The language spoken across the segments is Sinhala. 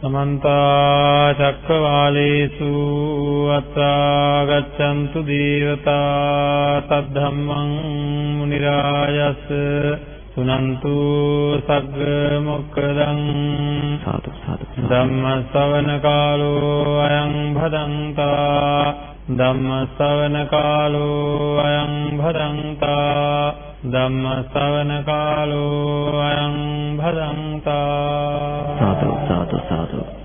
සමන්තා චක්කවාලේසු අත්‍රා ගච්ඡන්තු දේවතා සද්ධම්මං මුනි රාජස් සුනන්තු සග්ග මොක්කදං සාදු සාදු ධම්ම ශ්‍රවණ කාලෝ අයං භදන්තා ධම්මස්සවනකාලෝ අයං භදන්තා. ධම්මස්සවනකාලෝ අයං භදන්තා. සාදු සාදු සාදු.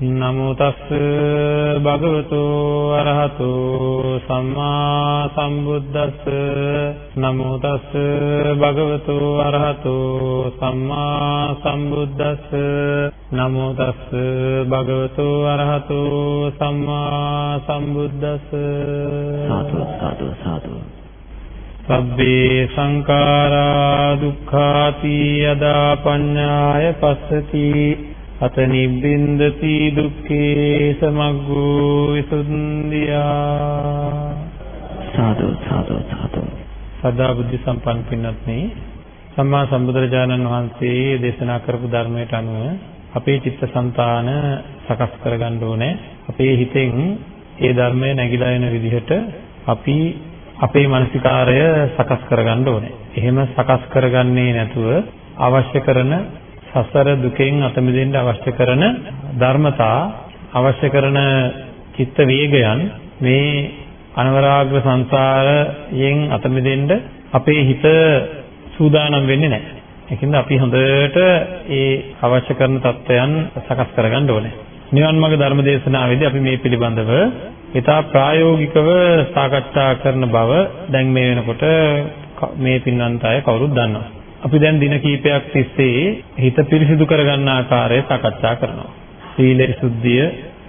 නමෝ තස් භගවතු අරහතු සම්මා සම්බුද්දස්ස. නමෝ තස් භගවතු අරහතු සම්මා සම්බුද්දස්ස. නමෝ තස් භගවතු අරහතු සම්මා සම්බුද්දස්ස. සාදු සාදු සාදු. සබ්බේ සංඛාරා දුක්ඛාති යදා පඤ්ඤාය පස්සති අත නිබ්බින්දති දුක්ඛේ සමග්ගෝ විසුන්දියා සාදු සාදු සාදු. සදා බුද්ධ සම්පන්න පින්වත්නි සම්මා සම්බුදුරජාණන් වහන්සේ දේශනා කරපු ධර්මයට අනුව අපේ චිත්තසංතාන සකස් කරගන්න ඕනේ. අපේ හිතෙන් ඒ ධර්මය නැగిලා එන විදිහට අපි අපේ මානසිකාරය සකස් කරගන්න ඕනේ. එහෙම සකස් කරගන්නේ නැතුව අවශ්‍ය කරන සසර දුකෙන් අත මිදෙන්න අවශ්‍ය කරන ධර්මතා අවශ්‍ය කරන චිත්ත වේගයන් මේ අනවරාග්‍ර සංසාරයෙන් අත මිදෙන්න අපේ හිත සූදානම් වෙන්නේ නැහැ. ඒකින්ද අපි හොඳට ඒ අවශ්‍ය කරන தත්වයන් සකස් කරගන්න ඕනේ. නිවන් මාර්ග ධර්ම දේශනාවේදී අපි මේ පිළිබඳව ඉතා ප්‍රායෝගිකව සාකච්ඡා කරන බව දැන් මේ වෙනකොට මේ පින්නන්ත අය කවුරුත් දන්නවා. අපි දැන් දින කීපයක් තිස්සේ හිත පිරිසිදු කරගන්න ආකාරය සාකච්ඡා කරනවා. සීල විසුද්ධිය,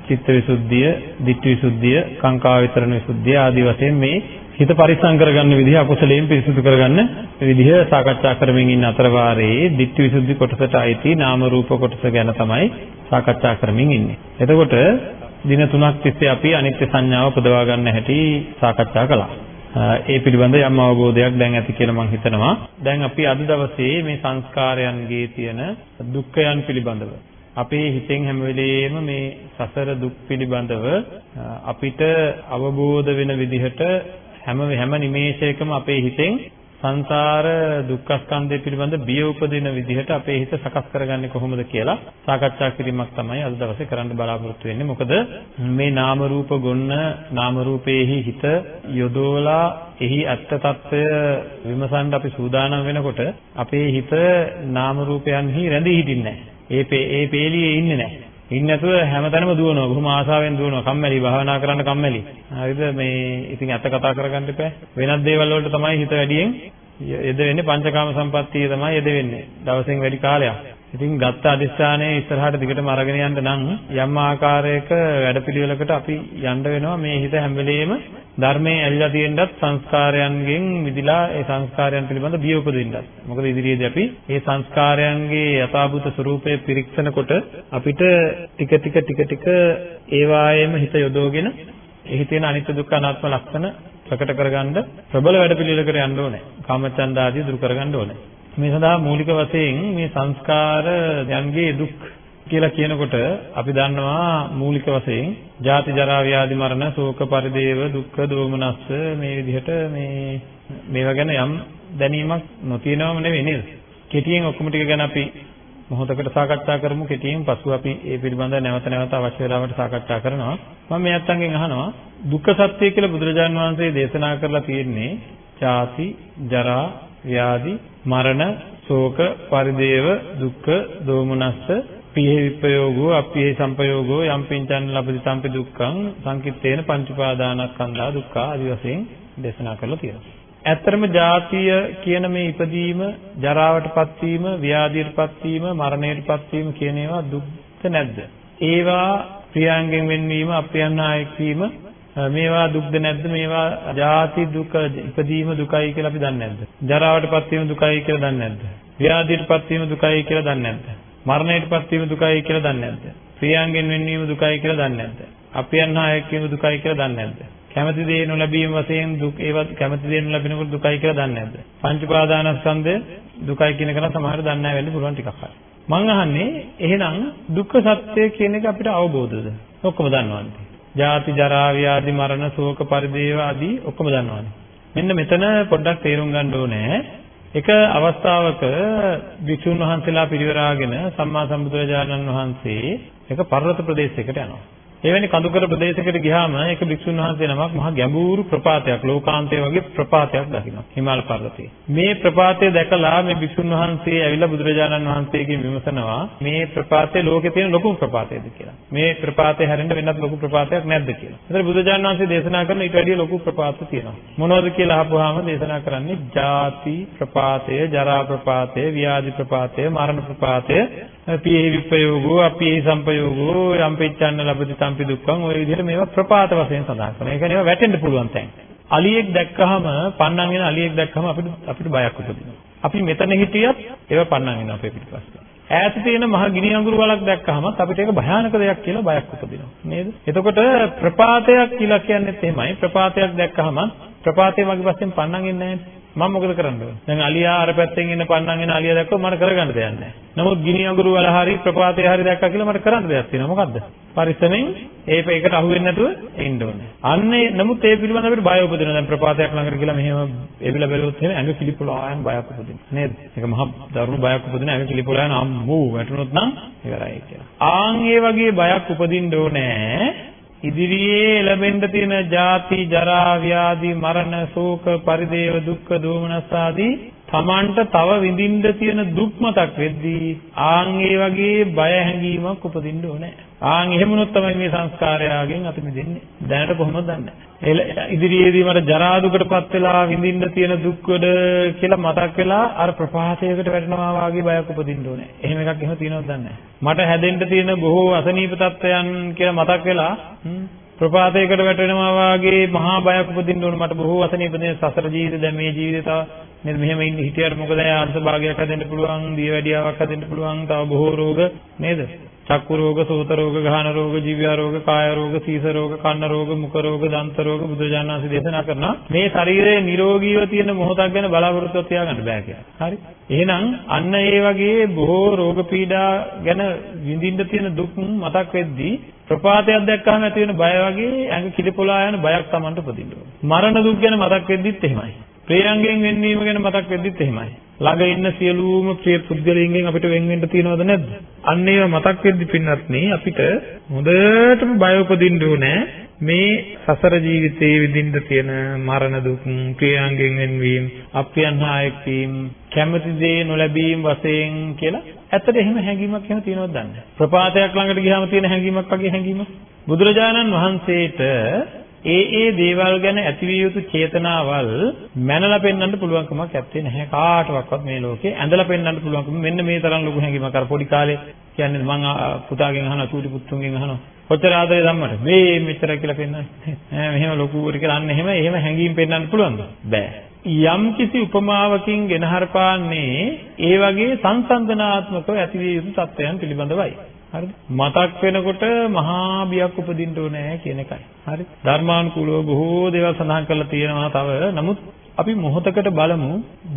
චිත්ත විසුද්ධිය, ditthi විසුද්ධිය, කාංකා විතරණ විසුද්ධිය ආදී වශයෙන් මේ හිත පරිස්සම් කරගන්න විදිහ අකුසලයෙන් පිරිසිදු කරගන්න විදිහ සාකච්ඡා කරමින් ඉන්න අතර වාරයේ ditthi විසුද්ධි කොටසට අයිති නාම රූප කොටස ගැන තමයි සාකච්ඡා කරමින් ඉන්නේ. එතකොට දින තුනක් තිස්සේ අපි අනිත්‍ය සංඥාව පුදවා ගන්න හැටි සාකච්ඡා කළා. ඒ පිළිබඳ යම් අවබෝධයක් දැන් ඇති කියලා මම හිතනවා. දැන් අපි අද දවසේ මේ සංස්කාරයන්ගේ තියෙන දුක්ඛයන් පිළිබඳව අපේ හිතෙන් හැම වෙලෙම මේ සසර දුක් පිළිබඳව අපිට අවබෝධ වෙන විදිහට හැම හැම නිමේෂයකම අපේ හිතෙන් සංසාර දුක්ඛ ස්කන්ධය පිළිබඳ බිය උපදින විදිහට අපේ හිත සකස් කරගන්නේ කොහොමද කියලා සාකච්ඡා කිරීමක් තමයි අද දවසේ කරන්න බලාපොරොත්තු වෙන්නේ. මොකද මේ නාම රූප ගොන්න නාම රූපේහි හිත යොදවලා එහි ඇත්ත తত্ত্বය විමසන්න අපි සූදානම් වෙනකොට අපේ හිත නාම රූපයන්හි රැඳී හිටින්නේ නැහැ. ඒ ඒ පේළියේ ඉන්නේ නැහැ. ඉන්නේ නැතුව හැමතැනම දුවනවා. බොහොම ආසාවෙන් දුවනවා. කම්මැලි භාවනා කරන්න කම්මැලි. හරිද? මේ ඉතින් අත කතා කරගන්න එපා. වෙනත් දේවල් වලට තමයි හිත වැඩියෙන් යෙද වෙන්නේ පංචකාම සම්පත්තිය තමයි යෙද වෙන්නේ. දවසෙන් වැඩි කාලයක්. ඉතින් ගත්ත අදිස්ථානයේ ඉස්සරහට දිගටම අරගෙන යන්න නම් යම් ආකාරයක වැඩපිළිවෙලකට අපි යන්න වෙනවා මේ හිත හැම වෙලෙම ධර්මයේ ඇලිලා තියෙනත් සංස්කාරයන්ගෙන් මිදිලා ඒ සංස්කාරයන් පිළිබඳ බිය උපදින්නත්. මොකද ඉදිරියේදී අපි මේ සංස්කාරයන්ගේ යථාභූත ස්වરૂපය පිරික්සනකොට අපිට ටික ටික ටික ටික ඒවායේම හිත යොදවගෙන එහි තියෙන අනිත්‍ය දුක්ඛ අනාත්ම ලක්ෂණ ප්‍රකට කරගන්න ප්‍රබල වැඩපිළිවෙලකට යන්න ඕනේ. කාමචන්ද ආදී දුරු කරගන්න ඕනේ. මේ සඳහා මූලික වශයෙන් මේ සංස්කාර යන්ගේ දුක් කියලා කියනකොට අපි දන්නවා මූලික වශයෙන් ජාති ජරා ව්‍යාධි මරණ ශෝක පරිදේව දුක්ඛ දෝමනස්ස මේ විදිහට මේ මේවා ගැන යම් දැනීමක් නොතියනවම නෙවෙයි නේද? කෙටියෙන් ඔක්කොම ටික ගැන අපි මොහොතකට සාකච්ඡා කරමු කෙටියෙන් පසු අපි ඒ පිළිබඳව නැවත නැවත අවශ්‍ය වෙලාවට සාකච්ඡා කරනවා. මම මේ අත්ංගෙන් අහනවා දුක්ඛ සත්‍ය කියලා බුදුරජාන් වහන්සේ දේශනා කරලා තියෙන්නේ ජාති ජරා ව්‍යාධි මරණ ශෝක පරිදේව දුක්ඛ දෝමනස්ස පියෙහි විපයෝගෝ අප්පියෙහි සංපයෝගෝ යම් පින්චන් ලබති සම්පි දුක්ඛං සංකිට්ඨේන පංච උපාදානස්කන්ධා දුක්ඛ ආදි වශයෙන් දේශනා කරලා තියෙනවා. ඇත්තරම ජාතිය කියන මේ ඉපදීම, ජරාවටපත් වීම, ව්‍යාධියටපත් වීම, මරණයටපත් වීම කියන ඒවා දුක්ද නැද්ද? ඒවා ප්‍රියංගෙන් වෙන්වීම, අප්‍රියන්නායක වීම මේවා දුක්ද නැද්ද? මේවා ජාති දුක ඉපදීම දුකයි කියලා අපි දන්නේ නැද්ද? ජරාවටපත් වීම දුකයි කියලා දන්නේ නැද්ද? ව්‍යාධියටපත් වීම දුකයි කියලා දන්නේ නැද්ද? මරණයටපත් වීම දුකයි කියලා දන්නේ නැද්ද? ප්‍රියංගෙන් වෙන්වීම දුකයි කියලා දන්නේ නැද්ද? අපියන් හා එක් වීම දුකයි කියලා දන්නේ නැද්ද? කැමැති දේ නොලැබීම වශයෙන් දුක් ඒවත් කැමැති දේ නොලැබෙනකොට දුකයි කියලා දන්නේ නැද්ද? පංච උපාදානස්කන්ධය දුකයි කියන එක නම් සමහරවිට දන්නේ නැහැ වෙන්න පුළුවන් ටිකක් හරි. මං අහන්නේ එහෙනම් දුක්ඛ සත්‍ය කියන එක අපිට අවබෝධද? ඔක්කොම දන්නවනේ. ජාති ජරා ව්‍යාධි මරණ ශෝක පරිදේව ආදී ඔක්කොම දන්නවනේ. මෙන්න මෙතන පොඩ්ඩක් තේරුම් ගන්න ඕනේ. එක අවස්ථාවක භික්ෂුන් වහන්සේලා පිරිවරාගෙන සම්මා සම්බුදුරජාණන් වහන්සේ එක පර්වත ප්‍රදේශයකට යනවා. එවැනි කඳුකර ප්‍රදේශයකට ගියාම ඒක භික්ෂුන් වහන්සේ නමක් මහා ගැඹුරු ප්‍රපාතයක් ලෝකාන්තය වගේ ප්‍රපාතයක් දකිනවා හිමාල පර්වතයේ. මේ ප්‍රපාතය දැකලා මේ භික්ෂුන් වහන්සේ ඇවිල්ලා බුදුරජාණන් වහන්සේගෙන් විමසනවා මේ ප්‍රපාතය ලෝකේ තියෙන ලොකුම ප්‍රපාතයද කියලා. මේ ප්‍රපාතය හැරෙන්න වෙනත් ලොකු ප්‍රපාතයක් නැද්ද කියලා. ඒතර බුදුරජාණන් වහන්සේ දේශනා කරන ඊට වැඩිය ලොකු ප්‍රපාත තියෙනවා. මොනවද කියලා අහපුවාම දේශනා කරන්නේ ජාති ප්‍රපාතය, ජරා ප්‍රපාතය, ව්‍යාධි ප්‍රපාතය, මරණ ප්‍රපාතය, පියෙහි විපයෝගෝ, අපියෙහි සම්පයෝගෝ, යම්පෙච්චන්න ලබති සම්පි දුක්ඛං ඔය විදිහට මේවා ප්‍රපාත වශයෙන් සඳහන් කරනවා. ඒ කියන්නේ ඒවා වැටෙන්න පුළුවන් තැන්. අලියෙක් දැක්කහම පන්නන් වෙන අලියෙක් දැක්කහම අපිට අපිට බයක් උපදිනවා. අපි මෙතන හිටියත් ඒවා පන්නන් වෙනවා අපේ පිටිපස්සේ. ඈත තියෙන මහ ගිනි අඟුරු වලක් දැක්කහම අපිට ඒක භයානක දෙයක් කියලා බයක් උපදිනවා. නේද? එතකොට ප්‍රපාතයක් කියලා කියන්නේත් එහෙමයි. ප්‍රපාතයක් දැක්කහම ප්‍රපාතේ මගේ පස්සෙන් පන්නන් එන්නේ නැහැ. මම මොකද කරන්න ඕනේ? දැන් අලියා අර පැත්තෙන් ඉන්න පන්නන් එන අලියා දැක්කොත් මට කරගන්න දෙයක් නැහැ. නමුත් ගිනි අඟුරු වල හරි ප්‍රපාතේ හරි දැක්කා කියලා මට කරන්න දෙයක් තියෙනවා. මොකද්ද? පරිස්සමෙන් ඒක ඒකට අහු වෙන්නේ නැතුව ඉන්න ඕනේ. අන්නේ නමුත් ඒ පිළිබඳව අපිට බය උපදිනවා. දැන් ප්‍රපාතයක් ළඟට ගිහලා මෙහෙම එවිලා බැලුවොත් එහෙම ඇඟ කිලිපොලායන් බයක් උපදිනවා. නේද? ඒක මහා දරුණු බයක් උපදින ඇඟ කිලිපොලායන් අම්මෝ වැටුනොත් නම් ඉවරයි කියලා. ආන් ඒ වගේ බයක් උපදින්න ඕනේ. ඉදිරියේ ලැබෙන්න තියෙන ජාති ජරා ව්‍යාධි මරණ ශෝක පරිදේව දුක්ඛ දෝමනස් ආදී තමන්ට තව විඳින්න තියෙන දුක් මතක් වෙද්දී ආන් ඒ වගේ බය හැඟීමක් උපදින්න ඕනේ. ආන් එහෙම වුණොත් තමයි මේ සංස්කාරයගෙන් අත මිදෙන්නේ. දැනට කොහොමද දන්නේ? ඉදිරියේදී මට ජරා දුකටපත් වෙලා විඳින්න තියෙන දුක් වල කියලා මතක් වෙලා අර ප්‍රපාතයකට වැටෙනවා වගේ බයක් උපදින්න ඕනේ. එහෙම එකක් එහෙම තියෙනවද දන්නේ මට හැදෙන්න තියෙන බොහෝ අසනීප තත්ත්වයන් කියලා මතක් වෙලා ප්‍රපාතයකට වැටෙනවා වගේ මහා බයක් උපදින්න ඕන මට බොහෝ අසනීප දෙන සසර ජීවිත දැන් මේ ජීවිතය තව නේද මෙහෙම ඉන්න හිටියට මොකද අංශ භාගයක් හදෙන්න පුළුවන් දියවැඩියාවක් හදෙන්න පුළුවන් තව බොහෝ රෝග නේද චක්කු රෝග සෝත රෝග ගහන රෝග ජීව රෝග කාය රෝග සීස රෝග කන්න රෝග මුඛ රෝග දන්ත රෝග බුදුරජාණන් වහන්සේ දේශනා කරනවා මේ ශරීරයේ නිරෝගීව තියෙන මොහොතක් ගැන බලාපොරොත්තු තියාගන්න බෑ කියලා. හරි. එහෙනම් අන්න ඒ වගේ බොහෝ රෝග පීඩා ගැන විඳින්න තියෙන දුක් මතක් වෙද්දී ප්‍රපාතයක් දැක්කම ඇති වෙන බය වගේ ඇඟ කිලිපොලා යන බයක් Tamanට උපදින්න ඕනේ. මරණ දුක් ගැන මතක් වෙද්දිත් එහෙමයි. ප්‍රියංගෙන් වෙන්වීම ගැන මතක් වෙද්දිත් එහෙමයි. ළඟ ඉන්න සියලුම ප්‍රිය පුද්ගලයන්ගෙන් අපිට වෙන් වෙන්න තියනවද නැද්ද? අන්න ඒවා මතක් වෙද්දි පින්නත් නේ අපිට හොඳටම බය උපදින්න ඕනේ මේ සසර ජීවිතයේ විඳින්න තියෙන මරණ දුක්, ප්‍රියංගෙන් වෙන්වීම, අප්‍රියන් හා එක්වීම, කැමති දේ නොලැබීම වශයෙන් කියලා ඇත්තට එහෙම හැඟීමක් එහෙම තියෙනවද දන්නේ ප්‍රපාතයක් ළඟට ගියාම තියෙන හැඟීමක් වගේ හැඟීමක් බුදුරජාණන් වහන්සේට ඒ ඒ දේවල් ගැන ඇතිවිය යුතු චේතනාවල් මැනලා පෙන්වන්න පුළුවන් කමක් නැත්තේ නැහැ. කාටවත් මේ ලෝකේ ඇඳලා පෙන්වන්න පුළුවන්කම. මෙන්න මේ තරම් ලොකු හැඟීමක් අර පොඩි කාලේ කියන්නේ මම පුතාගෙන් අහනවා චූටි පුතුන්ගෙන් අහනවා. කොච්චර ආදරේ ධම්මට මේ මෙච්චර කියලා පෙන්වන්නේ. ඈ මෙහෙම ලොකු උරි කියලා අන්න එහෙම එහෙම හැඟීම් පෙන්වන්න පුළුවන්ද? බෑ. යම් කිසි උපමාවකින් ගෙන හරපාන්නේ ඒ වගේ සංසන්දනාත්මකව ඇතිවිය යුතු තත්ත්වයන් පිළිබඳවයි. හරිද? මතක් වෙනකොට මහා බියක් උපදින්න ඕනේ කියන එකයි. හරි? ධර්මානුකූලව බොහෝ දේවල් සඳහන් කරලා තියෙනවා තව. නමුත් අපි මොහොතකට බලමු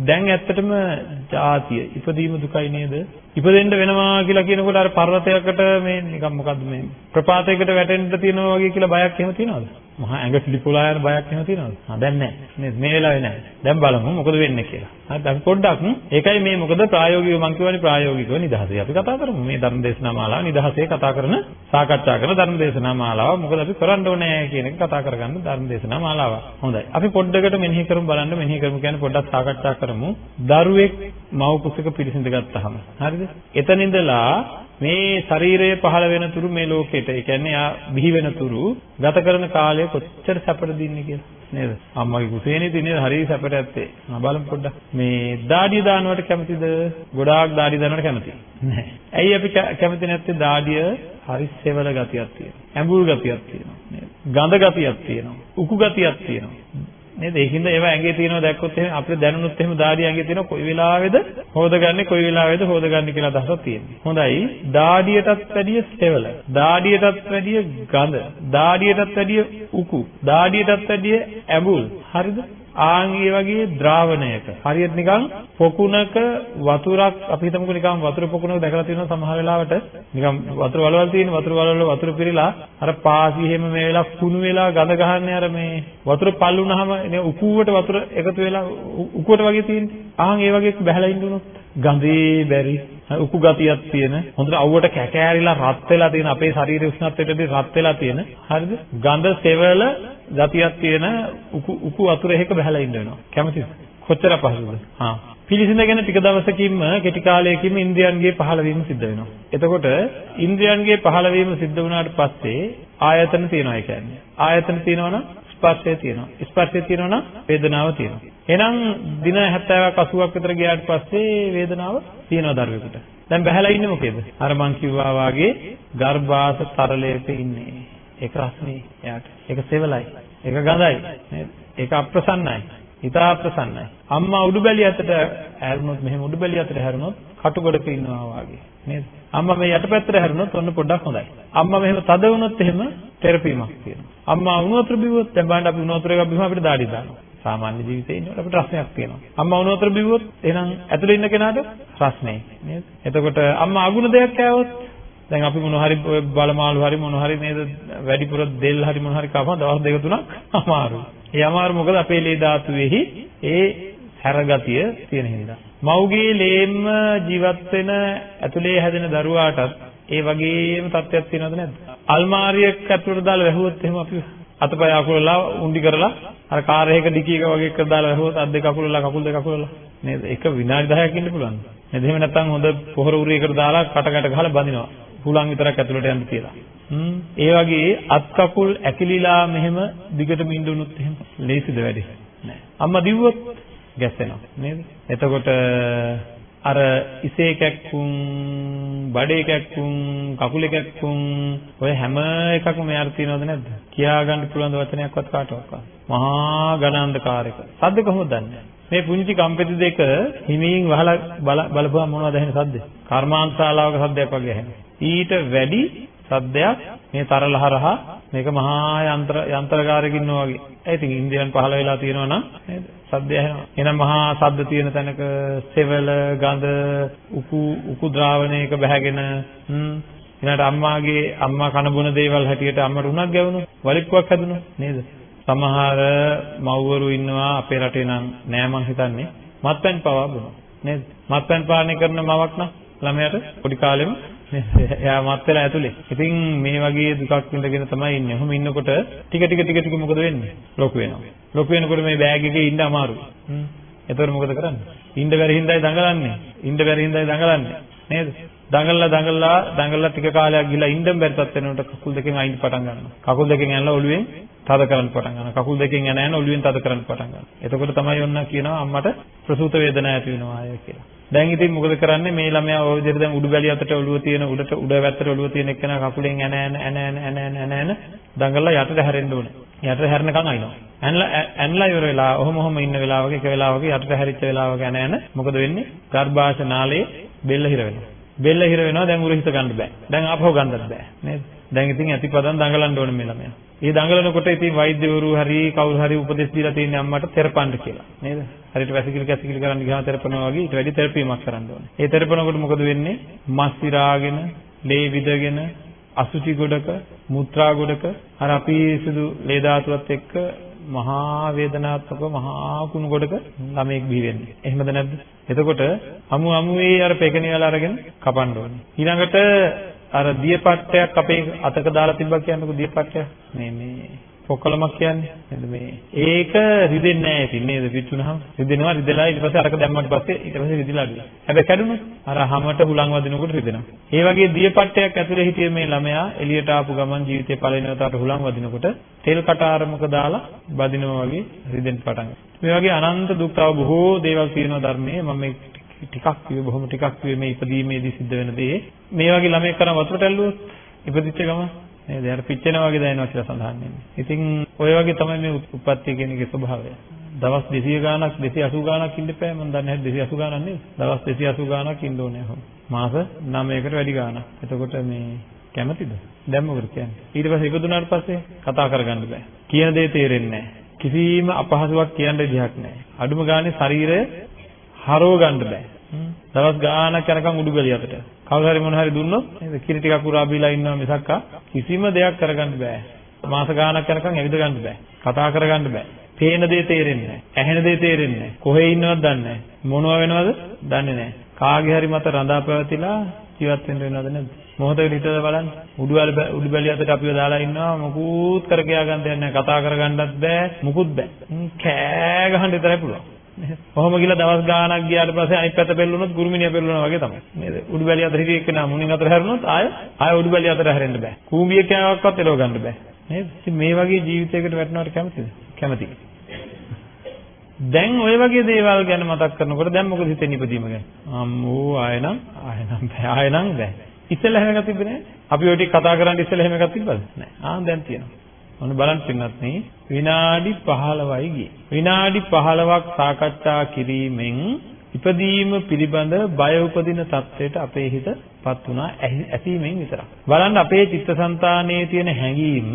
දැන් ඇත්තටම ජාතිය ඉපදීම දුකයි නේද? ඉපදෙන්න වෙනවා කියලා කියනකොට අර පර්වතයකට මේ නිකන් මොකද්ද මේ ප්‍රපාතයකට වැටෙන්න තියෙනවා වගේ කියලා බයක් එහෙම තියනවද? මහා ඇඟ පිළිපොලා යන බයක් එහෙම තියනවද? ආ දැන් නැහැ. නේද? මේ වෙලාවේ නැහැ. දැන් බලමු මොකද වෙන්නේ කියලා. හරිද? අපි පොඩ්ඩක් ඒකයි මේ මොකද ප්‍රායෝගිකව මම කියවනේ ප්‍රායෝගිකව නිදහසේ අපි කතා කරමු. මේ ධර්ම දේශනා මාලාව නිදහසේ කතා කරන සාකච්ඡා කරන ධර්ම දේශනා මාලාව මොකද අපි කරන්න ඕනේ කියන එක කතා කරගන්න ධර්ම දේශනා මාලාව. හොඳයි. අපි පොඩ්ඩකට මෙනෙහි කරමු බලන්න මෙනෙහි කරමු කියන්නේ පොඩ්ඩක් සාකච්ඡා කරමු. දරුවෙක් මව කුසක පිළිසිඳ ගත්තාම. හරිද? එතන ඉඳලා මේ ශරීරය පහළ වෙන තුරු මේ ලෝකෙට ඒ කියන්නේ ආ බිහි වෙන තුරු ගත කරන කාලය කොච්චර සැපද දින්නේ කියලා නේද? අම්මගේ කුසේනේ දිනේ හරිය සැපට ඇත්තේ. මම බලමු පොඩ්ඩක්. මේ දාඩිය දානවට කැමතිද? ගොඩාක් දාඩිය දානවට කැමති නැහැ ඇයි අපි කැමති නැත්තේ? දාඩිය හරි සෙවල ගතියක් තියෙනවා. ඇඹුල් ගතියක් තියෙනවා. නේද? ගඳ ගතියක් තියෙනවා. උකු ගතියක් තියෙනවා. නේද? ඒකින්ද ඒවා ඇඟේ තියෙනවා දැක්කොත් එහෙනම් අපිට දැනුනොත් එහෙම දාඩිය ඇඟේ තියෙනවා කොයි වෙලාවෙද හොදගන්නේ කොයි වෙලාවෙද හොදගන්නේ කියලා අදහසක් තියෙනවා. හොඳයි. දාඩියටත් වැඩිය සෙවල. දාඩියටත් වැඩිය ගඳ. දාඩියටත් වැඩිය උකු. දාඩියටත් වැඩිය ඇඹුල්. හරිද? ආන් ඒ වගේ ද්‍රාවණයක. හරියට නිකන් පොකුණක වතුරක් අපි හිතමුකෝ නිකන් වතුර පොකුණක දැකලා තියෙනවා සමහර වෙලාවට නිකන් වතුර වලවල් තියෙන වතුර වලවල වතුර පිරিলা අර පාසි හැම මේ වෙලාව කුණු වෙලා ගඳ ගහන්නේ අර මේ වතුර පල් වුණාම නේ උකුවට වතුර එකතු වෙලා උකුවට වගේ තියෙන්නේ. ආන් ඒ වගේ බහැලා ඉන්නුනොත් ගඳේ බැරි උකු ගතියක් තියෙන හොඳට අවුවට කැකෑරිලා රත් වෙලා තියෙන අපේ ශරීරයේ උෂ්ණත්වයටදී රත් වෙලා තියෙන හරිද? ගඳ සෙවල ගතියක් තියෙන උකු උකු වතුරේක බහලා ඉන්න වෙනවා. කැමතිද? කොච්චර පහසුද? හා. පිළිසිඳගෙන ටික දවසකින්ම කෙටි කාලයකින්ම ඉන්ද්‍රියන්ගේ පහළවීම සිද්ධ වෙනවා. එතකොට ඉන්ද්‍රියන්ගේ පහළවීම සිද්ධ වුණාට පස්සේ ආයතන තියෙනවා ඒ කියන්නේ. ආයතන තියෙනවනම් ස්පර්ශය තියෙනවා. ස්පර්ශය තියෙනවා නම් වේදනාව තියෙනවා. එහෙනම් දින 70ක් 80ක් විතර ගියාට පස්සේ වේදනාව තියෙනවා දරුවෙකුට. දැන් බහැලා ඉන්නේ මොකේද? අර මං කිව්වා වාගේ ගර්භාෂ තරලයක ඉන්නේ. ඒක රස්නේ එයාට. ඒක සෙවලයි. ඒක ගඳයි. නේද? ඒක අප්‍රසන්නයි. හිතා ප්‍රසන්නයි. අම්මා උඩුබැලිය අතට හැරුණොත් මෙහෙම උඩුබැලිය අතට හැරුණොත් කටුගොඩක ඉන්නවා වාගේ නේද? අම්මා මේ යටපැත්තට හැරුණොත් ඔන්න පොඩ්ඩක් හොඳයි. අම්මා මෙහෙම තද වුණොත් එහෙම තෙරපීමක් තියෙනවා. අම්මා උණු වතුර බිව්වොත් දැන් බලන්න අපි උණු වතුර එකක් බිව්වම අපිට දාඩි දානවා. සාමාන්‍ය ජීවිතේ ඉන්නකොට අපිට රසයක් තියෙනවා. අම්මා උණු වතුර බිව්වොත් එහෙනම් ඇතුලේ ඉන්න කෙනාට රස්නේ නේද? එතකොට අම්මා අගුණ දෙයක් කෑවොත් දැන් අපි මොන හරි බලමාළු හරි මොන හරි නේද වැඩිපුර දෙල් හරි මොන හරි කවම දවස් දෙක තුනක් අමාරුයි. ඒ අමාරු මොකද අපේ ලේ ධාතුවේහි ඒ හැරගතිය තියෙන හින්දා. මව්ගේ ලේම්ම ජීවත් වෙන ඇතුලේ හැදෙන දරුවාටත් ඒ වගේම තත්ත්වයක් තියෙනවද නැද්ද? අල්මාරියක් ඇතුළට දාලා වැහුවොත් එහෙම අපි අතපය අකුලලා උන්ඩි කරලා අර කාර් එකක ඩිකි එක වගේ එකකට දාලා වැහුවොත් අත් දෙක අකුලලා කකුල් දෙක අකුලලා නේද? එක විනාඩි 10ක් ඉන්න පුළුවන්. නේද? එහෙම නැත්නම් හොඳ පොහොර උරියකට දාලා කට ගැට ගහලා බඳිනවා. හුලං විතරක් ඇතුළට යන්න තියලා. හ්ම් ඒ වගේ අත් කකුල් ඇකිලිලා මෙහෙම දිගටම ඉඳුනොත් එහෙම ලේසිද වැඩි නෑ. අම්මා දිව්වොත් ගැස්සෙනවා නේද? එතකොට අර ඉසේ කැක්කුම් බඩේ කැක්කුම් කකුලේ කැක්කුම් ඔය හැම එකක්ම මෙයාට තියෙනවද නැද්ද? කියා ගන්න පුළුවන් වචනයක්වත් කාටවත්. මහා ඝනාන්ධකාරයක. සද්ද කොහොමද දන්නේ? මේ පුංචි කම්පෙති දෙක හිමින් වහලා බලපුවා මොනවද ඇහෙන සද්ද? කර්මාන්තශාලාවක සද්දයක් වගේ ඇහෙනවා. ඊට වැඩි සද්දයක් මේ තරලහරහා මේක මහා යන්ත්‍ර යන්ත්‍රකාරයකින් ඉන්නවා වගේ. ඒ ඉතින් ඉන්දියන් පහළ වෙලා තියෙනවා නම් නේද? සද්දය ඇහෙනවා. එහෙනම් මහා සද්ද තියෙන තැනක සෙවල, ගඳ, උකු උකු ද්‍රාවණයක බැහැගෙන හ්ම් ඊළඟට අම්මාගේ අම්මා කන බොන දේවල් හැටියට අම්මට උණක් ගැවුණොත් වලික්කුවක් හැදුණොත් නේද? සමහර මව්වරු ඉන්නවා අපේ රටේ නම් නෑ මං හිතන්නේ මත්පැන් පවා බොනවා නේද? මත්පැන් පානය කරන මවක් නම් ළමයාට පොඩි කාලෙම එයා මත් වෙලා ඇතුලේ. ඉතින් මේ වගේ දුකක් විඳගෙන තමයි ඉන්නේ. ඔහොම ඉන්නකොට ටික ටික ටික ටික මොකද වෙන්නේ? ලොකු වෙනවා. ලොකු වෙනකොට මේ බෑග් එකේ ඉන්න අමාරුයි. හ්ම්. එතකොට මොකද කරන්නේ? ඉන්න බැරි හින්දායි දඟලන්නේ. ඉන්න බැරි හින්දායි දඟලන්නේ. නේද? දඟලලා දඟලලා දඟලලා ටික කාලයක් ගිහලා ඉන්න බැරි තත් වෙනකොට කකුල් දෙකෙන් අයින් පටන් ගන්නවා. කකුල් දෙකෙන් ඇනලා ඔළුවෙන් තද කරන්න පටන් ගන්නවා. කකුල් දෙකෙන් යන යන ඔළුවෙන් තද කරන්න පටන් ගන්නවා. එතකොට තමයි ඔන්න කියනවා අම්මට ප්‍රසූත වේදනාවක් ඇති වෙනවා අය කියලා. දැන් ඉතින් මොකද කරන්නේ මේ ළමයා ওই විදිහට දැන් උඩු බැලිය අතට ඔළුව තියෙන උඩට උඩ වැත්තට ඔළුව තියෙන එක නා කකුලෙන් යන යන යන යන යන යන යන දඟලලා යටට හැරෙන්න ඕනේ. යටට හැරෙනකන් අයිනවා. ඇන්ලා ඇන්ලා ඉවර වෙලා ඔහොම ඔහොම ඉන්න වෙලාවක එක වෙලාවක යටට හැරිච්ච වෙලාවක යන යන මොකද වෙන්නේ? ගර්භාෂ නාලයේ බෙල්ල හිර වෙනවා. බෙල්ල හිර වෙනවා දැන් උරහිත ගන්න බෑ. දැන් ආපහු ගන්නත් බෑ. නේද? දැන් ඉතින් ඇතිපදන් දඟලන්න ඕනේ මේ ළමයා. ඒ දඟලනකොට ඉතින් වෛද්‍යවරු හරි කවුරු හරි උපදෙස් දීලා තියෙන්නේ අම්මට තෙරපන්න කියලා. නේද? හරියට වැසිකිලි කැසිකිලි කරන්න ගියාම තෙරපනවා වගේ ඊට වැඩි තෙරපීමක් කරන්න ඕනේ. ඒ තෙරපනකොට මොකද වෙන්නේ? මස් ඉරාගෙන, ලේ විදගෙන, අසුචි ගොඩක, මුත්‍රා ගොඩක අර අපි සුදු ලේ ධාතුවත් එක්ක මහා වේදනාත්මක මහා කුණු ගොඩක ළමෙක් බිහි වෙන්නේ. එහෙමද නැද්ද? එතකොට අමු අමුවේ අර පෙකණියල අරගෙන කපන්න ඕනේ. ඊළඟට අර දියපට්ටයක් අපේ අතක දාලා තිබ්බා කියන්නකෝ දියපට්ටයක්. මේ මේ පොක්කලමක් කියන්නේ. නේද මේ. ඒක රිදෙන්නේ නැහැ ඉතින් නේද පිටුනහම. රිදෙනවා රිදලා ඊට පස්සේ අරක දැම්මට පස්සේ ඊට පස්සේ රිදිලා අඩුයි. හැබැයි කැඩුනොත් අර හැමත හුලං වදිනකොට රිදෙනවා. ඒ වගේ දියපට්ටයක් ඇතුලේ හිටිය මේ ළමයා එළියට ආපු ගමන් ජීවිතේ පළවෙනි වතාවට හුලං වදිනකොට තෙල් කටාරමක දාලා බදිනවා වගේ රිදෙන්න පටන් ගන්නවා. මේ වගේ අනන්ත දුක් තව බොහෝ දේවල් තියෙනවා ධර්මයේ මම මේ ටිකක් කිව්වේ බොහොම ටිකක් කිව්වේ මේ ඉපදීමේදී සිද්ධ වෙන දේ. මේ වගේ ළමයෙක් කරන් වතුරට ඇල්ලුවොත් ඉපදිච්ච ගම නේද? අර පිච්චෙනා වගේ දැනෙනවා කියලා සඳහන් වෙන්නේ. ඉතින් ඔය වගේ තමයි මේ උප්පත්තිය කියන එකේ ස්වභාවය. දවස් 200 ගාණක් 280 ගාණක් ඉන්න එපා මම දන්නේ නැහැ 280 ගාණක් නේද? දවස් 280 ගාණක් ඉන්න ඕනේ අහම. මාස 9කට වැඩි ගාණක්. එතකොට මේ කැමතිද? දැන් මොකද කියන්නේ? ඊට පස්සේ ඉපදුනාට පස්සේ කතා කරගන්න බෑ. කියන දේ තේරෙන්නේ නැහැ. කිසිම අපහසුාවක් කියන්න විදිහක් නැහැ. අඩුම ගානේ ශරීරය හරව ගන්න බෑ. දවස් ගාණක් යනකම් උඩු බැලිය අතට. කවුරු හරි මොන හරි දුන්නොත් නේද? කිරි ටිකක් උරා බීලා ඉන්නවා මිසක් කිසිම දෙයක් කරගන්න බෑ. මාස ගාණක් යනකම් ඇවිද ගන්න බෑ. කතා කරගන්න බෑ. පේන දේ තේරෙන්නේ නැහැ. ඇහෙන දේ තේරෙන්නේ නැහැ. කොහේ ඉන්නවද දන්නේ නැහැ. මොනවා වෙනවද දන්නේ නැහැ. කාගේ හරි මත රඳා පැවතිලා ජීවත් වෙන්න වෙනවද නැද්ද? මොහොතකට හිතලා බලන්න. උඩුවල උඩු බැලිය අතට අපිව දාලා ඉන්නවා මොකුත් කර කියා ගන්න දෙයක් නැහැ. කතා කරගන්නත් බෑ. මුකුත් බෑ. කෑ ගහන්න විතරයි පුළුවන්. කොහොම ගිහලා දවස් ගාණක් ගියාට පස්සේ අනිත් පැත්ත බෙල්ලුනොත් ගුරුමිනිය බෙල්ලුනා වගේ තමයි. නේද? උඩු බැලිය අතර හිටිය එක්කෙනා මුණින් අතර හැරුණොත් ආය ආය උඩු බැලිය අතර හැරෙන්න බෑ. කූඹිය කෑවක්වත් එලව ගන්න බෑ. නේද? ඉතින් මේ වගේ ජීවිතයකට වැටෙනවට කැමතිද? කැමතියි. දැන් ওই වගේ දේවල් ගැන මතක් කරනකොට දැන් මොකද හිතෙන්නේ ඉපදීම ගැන? අම්මෝ ආයෙනම් ආයෙනම් බෑ ආයෙනම් බෑ. ඉස්සෙල්ලා හැම එකක් තිබ්බේ නෑ. අපි ඔය ටික කතා කරන් ඉස්සෙල්ලා හැම එකක් තිබ්බද? නෑ. ආ දැන් තියෙනවා. ඔන්න බලන්න පින්නත් නේ විනාඩි 15යි ගියේ. විනාඩි 15ක් සාකච්ඡා කිරීමෙන් ඉපදීම පිළිබඳ බය උපදින තත්ත්වයට අපේ හිතපත් වුණා ඇසීමෙන් විතරක්. බලන්න අපේ චිත්තසංතානයේ තියෙන හැඟීම්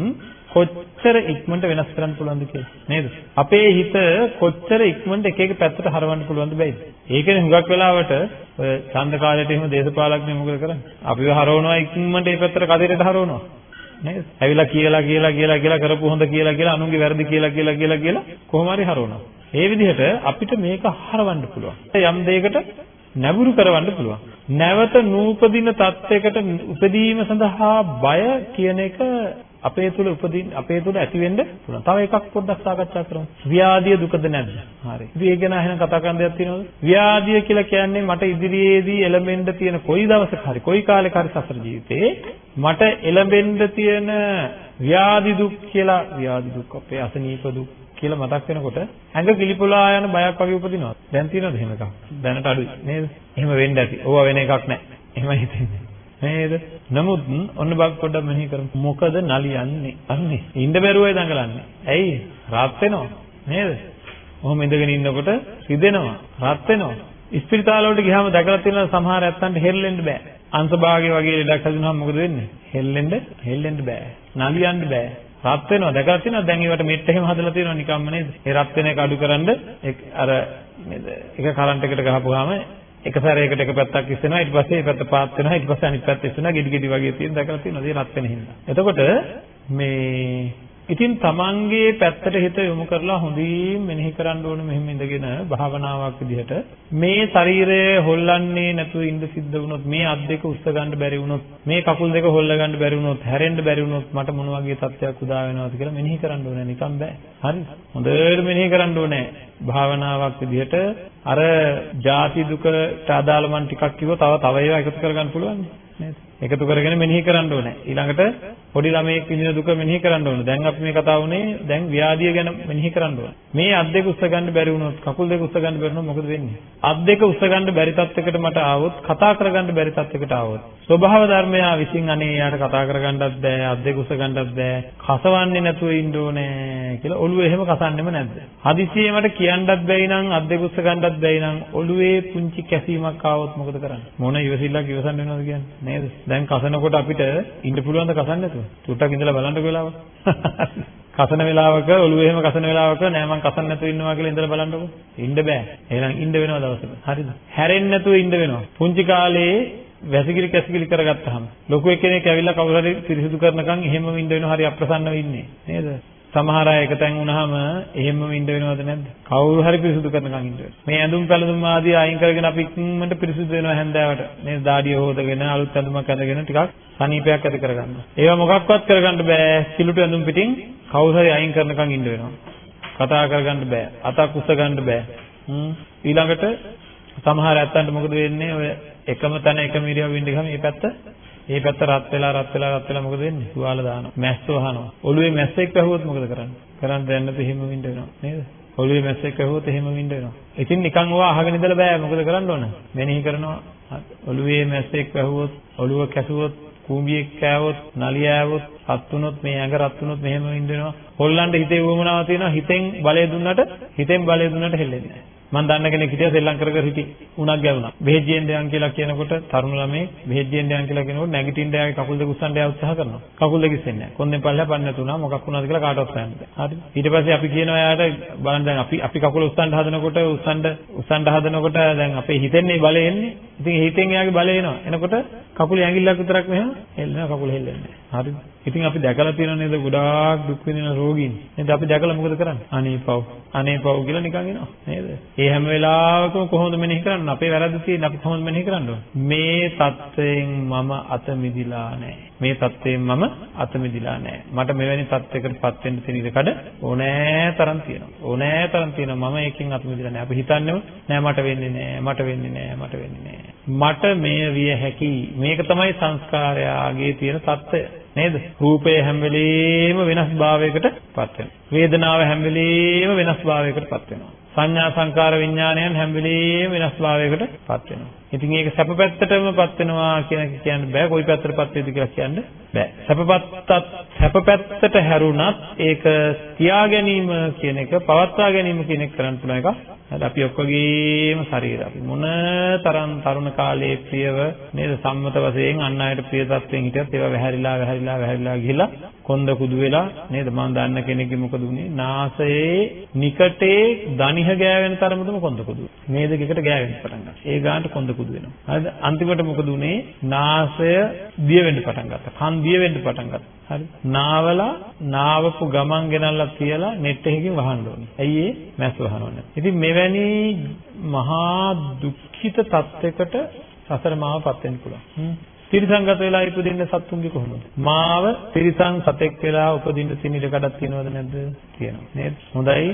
කොච්චර ඉක්මනට වෙනස් කරන්න පුළුවන්ද කියලා නේද? අපේ හිත කොච්චර ඉක්මනට එක එක පැත්තට හරවන්න පුළුවන්ද බැයිද? ඒකනේ හුඟක් වෙලාවට ඔය ඡන්ද කාලයට එහෙම දේශපාලඥයෝ මොකද කරන්නේ? අපිව හරවනවා ඉක්මනට ඒ පැත්තට කඩේට හරවනවා. නේද? ඇවිල්ලා කියලා කියලා කියලා කියලා කරපු හොඳ කියලා කියලා අනුන්ගේ වැරදි කියලා කියලා කියලා කියලා කොහොම හරි හරවනවා. ඒ විදිහට අපිට මේක හරවන්න පුළුවන්. යම් දෙයකට නැඹුරු කරවන්න පුළුවන්. නැවත නූපදින තත්යකට උපදීම සඳහා බය කියන එක අපේ තුල උපදින් අපේ තුල ඇති වෙන්න පුළුවන්. තව එකක් පොඩ්ඩක් සාකච්ඡා කරමු. ව්‍යාධිය දුකද නැද්ද? හරි. ඉතින් ඒක ගැන අහන කතා කරන්න දෙයක් තියෙනවද? ව්‍යාධිය කියලා කියන්නේ මට ඉදිරියේදී එළඹෙන්න තියෙන කොයි දවසක හරි කොයි කාලෙක හරි සසර ජීවිතේ මට එළඹෙන්න තියෙන ව්‍යාධි දුක් කියලා ව්‍යාධි දුක් අපේ අසනීප දුක් කියලා මතක් වෙනකොට ඇඟ කිලිපොලා යන බයක් වගේ උපදිනවා. දැන් තියෙනවද එහෙම එකක්? දැනට අඩුයි නේද? එහෙම වෙන්න ඇති. ඕවා වෙන එකක් නැහැ. එහෙමයි හිතෙන්නේ. නේද? නමුත් ඔන්න බක් පොඩ්ඩක් මෙනෙහි කරමු. මොකද නලියන්නේ? අන්නේ. ඉන්න බැරුවයි දඟලන්නේ. ඇයි? රත් වෙනවා. නේද? ඔහොම ඉඳගෙන ඉන්නකොට රිදෙනවා. රත් වෙනවා. ඉස්පිරිතාල වලට ගියාම දැකලා තියෙන සමහර ඇත්තන්ට හෙල්ලෙන්න බෑ. අංශභාගය වගේ ලෙඩක් හැදුනහම මොකද වෙන්නේ? හෙල්ලෙන්න හෙල්ලෙන්න බෑ. නලියන්න බෑ. රත් වෙනවා දැකලා තියෙනවා දැන් ඒවට මෙට් එහෙම හදලා තියෙනවා නිකම්ම නේද? ඒ රත් වෙන එක අඩුකරනද අර නේද? එක කරන්ට් එකට ගහපුවාම එක සැරයකට එක පැත්තක් ඉස්සෙනවා ඊට පස්සේ ඒ පැත්ත පාත් වෙනවා ඊට පස්සේ අනිත් පැත්ත ඉස්සෙනවා ගෙඩි ගෙඩි වගේ තියෙන දැකලා තියෙනවා ඒ රත් වෙන හින්දා. එතකොට මේ ඉතින් තමන්ගේ පැත්තට හිත යොමු කරලා හොඳින් මෙනෙහි කරන්න ඕනේ මෙහෙම ඉඳගෙන භාවනාවක් විදිහට. මේ ශරීරය හොල්ලන්නේ නැතුව ඉඳ සිද්ධ වුණොත් මේ අත් දෙක උස්ස ගන්න බැරි වුණොත් මේ කකුල් දෙක හොල්ල ගන්න බැරි වුණොත් හැරෙන්න බැරි වුණොත් මට මොන වගේ තත්ත්වයක් උදා වෙනවද කියලා මෙනෙහි කරන්න ඕනේ නිකන් බෑ. හරි. හොඳට මෙනෙහි කරන්න ඕනේ. භාවනාවක් විදිහට අර ජාති දුකට අදාළ මන් ටිකක් කිව්ව තව තව ඒවා එකතු කරගන්න පුළුවන් නේද? එකතු කරගෙන මෙනෙහි කරන්න ඕනේ. ඊළඟට පොඩි ළමයෙක් විඳින දුක මෙනෙහි කරන්න ඕනේ. දැන් අපි මේ කතා වුණේ දැන් ව්‍යාධිය ගැන මෙනෙහි කරන්න ඕනේ. මේ අත් දෙක උස්ස ගන්න බැරි වුණොත්, කකුල් දෙක උස්ස ගන්න බැරි වුණොත් මොකද වෙන්නේ? අත් දෙක උස්ස ගන්න බැරි තත්යකට මට ආවොත්, කතා කරගන්න බැරි තත්යකට ආවොත්, ස්වභාව ධර්මය විසින් අනේ යාට කතා කරගන්නත් බෑ, අත් දෙක උස්ස ගන්නත් බෑ, කසවන්නේ නැතුව ඉන්න ඕනේ කියලා ඔළුව එහෙම කසන්නෙම නැද්ද? හදිසියෙ මට කියන්නත් බැයි නම්, අත් දෙක උස්ස ගන්නත් බැයි නම්, ඔළුවේ පුංචි කැසීමක් ආවොත් මොකද කරන්නේ? මොන ඉවසිල්ලක් ඉවසන්න වෙනවද කියන්නේ? නේද? දැන් කසනකොට අපිට ඉන්න පුළුවන් ද කසන්න නැතුව? චුට්ටක් ඉඳලා බලන්නකො වෙලාව. කසන වෙලාවක ඔළුව එහෙම කසන වෙලාවක නෑ මං කසන්න නැතුව ඉන්නවා කියලා ඉඳලා බලන්නකො. ඉන්න බෑ. එහෙනම් ඉන්න වෙනවා දවසක. හරිද? හැරෙන්නේ නැතුව ඉන්න වෙනවා. පුංචි කාලේ වැසිකිලි කැසිකිලි කරගත්තාම ලොකු එක්කෙනෙක් ඇවිල්ලා කවුරු හරි පිරිසිදු කරනකම් එහෙමම ඉන්න වෙනවා හරි අප්‍රසන්නව ඉන්නේ. නේද? සමහර අය එකතෙන් වුණාම එහෙමම ඉන්න වෙනවද නැද්ද? කවුරු හරි පිරිසුදු කරනකම් ඉන්න වෙනවා. මේ ඇඳුම් පැළඳුම් ආදී අයින් කරගෙන අපි ඉක්මනට පිරිසුදු වෙනවා හැන්දෑවට. මේ දාඩිය හොදගෙන අලුත් ඇඳුමක් අඳගෙන ටිකක් සනීපයක් ඇති කරගන්න. ඒවා මොකක්වත් කරගන්න බෑ. කිලුට ඇඳුම් පිටින් කවුරු හරි අයින් කරනකම් ඉන්න වෙනවා. කතා කරගන්න බෑ. අතක් උස්ස ගන්න බෑ. ඊළඟට සමහර ඇත්තන්ට මොකද වෙන්නේ? ඔය එකම තැන එකම ඉරියව්වෙ ඉඳ ගම මේ පැත්ත ඒ පැත්ත රත් වෙලා රත් වෙලා රත් වෙලා මොකද වෙන්නේ? තුවාල දානවා. මැස්සෝ අහනවා. ඔළුවේ මැස්සෙක් වැහුවොත් මොකද කරන්නේ? කරන්න දෙන්න නැතු හිම විඳ වෙනවා නේද? ඔළුවේ මැස්සෙක් වැහුවොත් එහෙම විඳ වෙනවා. ඉතින් නිකන් ඕවා අහගෙන ඉඳලා බෑ මොකද කරන්න ඕන? මෙනෙහි කරනවා. ඔළුවේ මැස්සෙක් වැහුවොත්, ඔළුව කැසුවොත්, කූඹියෙක් කෑවොත්, නලියෑවොත්, රත් වුණොත් මේ ඇඟ රත් වුණොත් මෙහෙම විඳ වෙනවා. හොල්ලන්න හිතේ වුමනාව තියෙනවා. හිතෙන් බලය දුන්නට හිතෙන් බලය දුන්නට හෙල්ලෙන්නේ නැහැ. මම දන්න කෙනෙක් හිටියා සෙල්ලම් කර කර හිටි උණක් ගැවුණා. බෙහෙත් ජීෙන් දෙයන් කියලා කියනකොට තරුණ ළමයි බෙහෙත් ජීෙන් දෙයන් කියලා කියනකොට නැගිටින්න යාගේ කකුල් දෙක උස්සන්න යා උත්සාහ කරනවා. කකුල් දෙක ඉස්සෙන්නේ නැහැ. කොන්දෙන් පල්ලෙහා පන්න නැතුණා මොකක් වුණාද කියලා කාටවත් හොයන්න බෑ. හරිද? ඊට පස්සේ අපි කියනවා යාට බලන්න දැන් අපි අපි කකුල උස්සන්න හදනකොට උස්සන්න උස්සන්න හදනකොට දැන් අපේ හිතෙන්නේ බලය එන්නේ. ඉතින් හිතෙන් එයාගේ බලය එනවා. එනකොට කකුලේ ඇඟිල්ලක් විතරක් මෙහෙම හෙල්ලෙනවා කකුල හෙල්ලෙන්නේ නැහැ. හරිද? ඉතින් අපි දැකලා තියෙන නේද ගොඩාක් දුක් විඳින රෝගීන්. නේද අපි දැකලා මොකද කරන්නේ? අනේ පව්. අනේ පව් කියලා නිකන් එනවා. නේද? ඒ හැම වෙලාවකම කොහොමද මෙනෙහි කරන්නේ? අපේ වැරද්ද තියෙන අපි කොහොමද මෙනෙහි කරන්නේ? මේ தත්වයෙන් මම අත මිදිලා නැහැ. මේ தත්වයෙන් මම අත මිදිලා නැහැ. මට මෙවැනි தත්වයකටපත් වෙන්න තියෙන ඉඩකඩ ඕනෑ තරම් තියෙනවා. ඕනෑ තරම් තියෙනවා. මම ඒකෙන් අත මිදිලා නැහැ. අපි හිතන්නේම නෑ මට වෙන්නේ නෑ. මට වෙන්නේ නෑ. මට වෙන්නේ නෑ. මට මෙය විය හැකි. මේක තමයි සංස්කාරයාගේ තියෙන தත්වය. නේද? රූපය හැම වෙලෙම වෙනස් භාවයකට පත් වෙනවා. වේදනාව හැම වෙලෙම වෙනස් භාවයකට පත් වෙනවා. සංඥා සංකාර විඥානයන් හැම වෙලෙම වෙනස් භාවයකට පත් වෙනවා. ඉතින් ඒක සැප පැත්තටම පත් වෙනවා කියන එක කියන්න බෑ. කොයි පැත්තටපත් වේද කියලා කියන්න බෑ. සැපපත්තත් සැප පැත්තට හැරුණත් ඒක තියා ගැනීම කියන එක පවත්වා ගැනීම කියන එක කරන්න පුළුවන් එකක්. හරි අපි ඔක්කොගේම ශරීර. අපි මොන තරම් තරුණ කාලයේ ප්‍රියව නේද? සම්මත වශයෙන් අන් අයට ප්‍රිය තත්ත්වයෙන් හිටියත් ඒවා වැහැරිලා වැහැරිලා වැහැරිලා ගිහිලා කොන්ද කුදු වෙලා නේද? මම දන්න කෙනෙක්ගේ මොකද උනේ නාසයේ නිකටේ දණිහ ගෑවෙන තරමටම කොන්ද කුදු. මේද දෙකට ගෑවෙන්න පටන් ගත්තා. ඒ ගානට කොන්ද කුදු වෙනවා හරිද අන්තිමට මොකද උනේ නාසය දිය වෙන්න පටන් ගත්තා කන් දිය වෙන්න පටන් ගත්තා හරි නාවලා නාවපු ගමන් ගෙනල්ලා තියලා නෙට් එකකින් වහන්න ඕනේ. ඇයි ඒ මැස් වහනවනේ. ඉතින් මෙවැනි මහා දුක්ඛිත තත්යකට සසර මාවපත් වෙන්න පුළුවන්. තිරිසංගත වෙලා ඉපදින්න සත්තුන්ගේ කොහොමද? මාව තිරිසං සතෙක් වෙලා උපදින්න තිනිර කඩක් තියනවද නැද්ද? තියෙනවා. නේද? හොඳයි.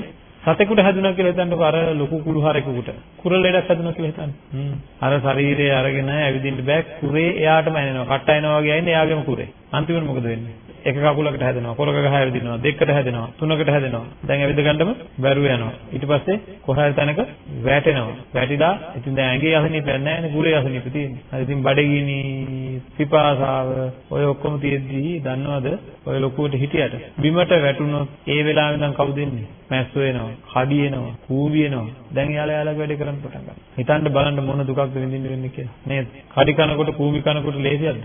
සතෙකුට හැදුණා කියලා හිතන්නකො අර ලොකු කුළු හරෙකුට. කුර ලෙඩක් හැදුණා කියලා හිතන්න. අර ශරීරය අරගෙන ඇවිදින්න බෑ කුරේ එයාටම ඇනෙනවා. කට්ට එනවා වගේ ඇන්නේ එයාගේම කුරේ. අන්තිමට මොකද වෙන්නේ? එක කකුලකට හැදෙනවා කොරක ගහ හැදෙනවා දෙකකට හැදෙනවා තුනකට හැදෙනවා. දැන් ඇවිද ගන්නම බැරුව යනවා. ඊට පස්සේ කොහරි තැනක වැටෙනවා. වැටිලා ඉතින් දැන් ඇඟේ අසනීපයක් නැහැ නේ කුලේ අසනීප තියෙන්නේ. හරි ඉතින් බඩගිනි පිපාසාව ඔය ඔක්කොම තියෙද්දි දන්නවද? ඔය ලොකුවට හිටියට. බිමට වැටුනොත් ඒ වෙලාවෙ ඉඳන් කවුද එන්නේ මැස්සෝ එනවා කඩි එනවා කූවි එනවා. දැන් යාලා යාලාගේ වැඩේ කරන්න පටන් ගන්නවා. හිතන්න බලන්න මොන දුකක්ද විඳින්න වෙන්නේ කියලා. නේද? කඩි කනකොට කූවි කනකොට ලේසියක්ද?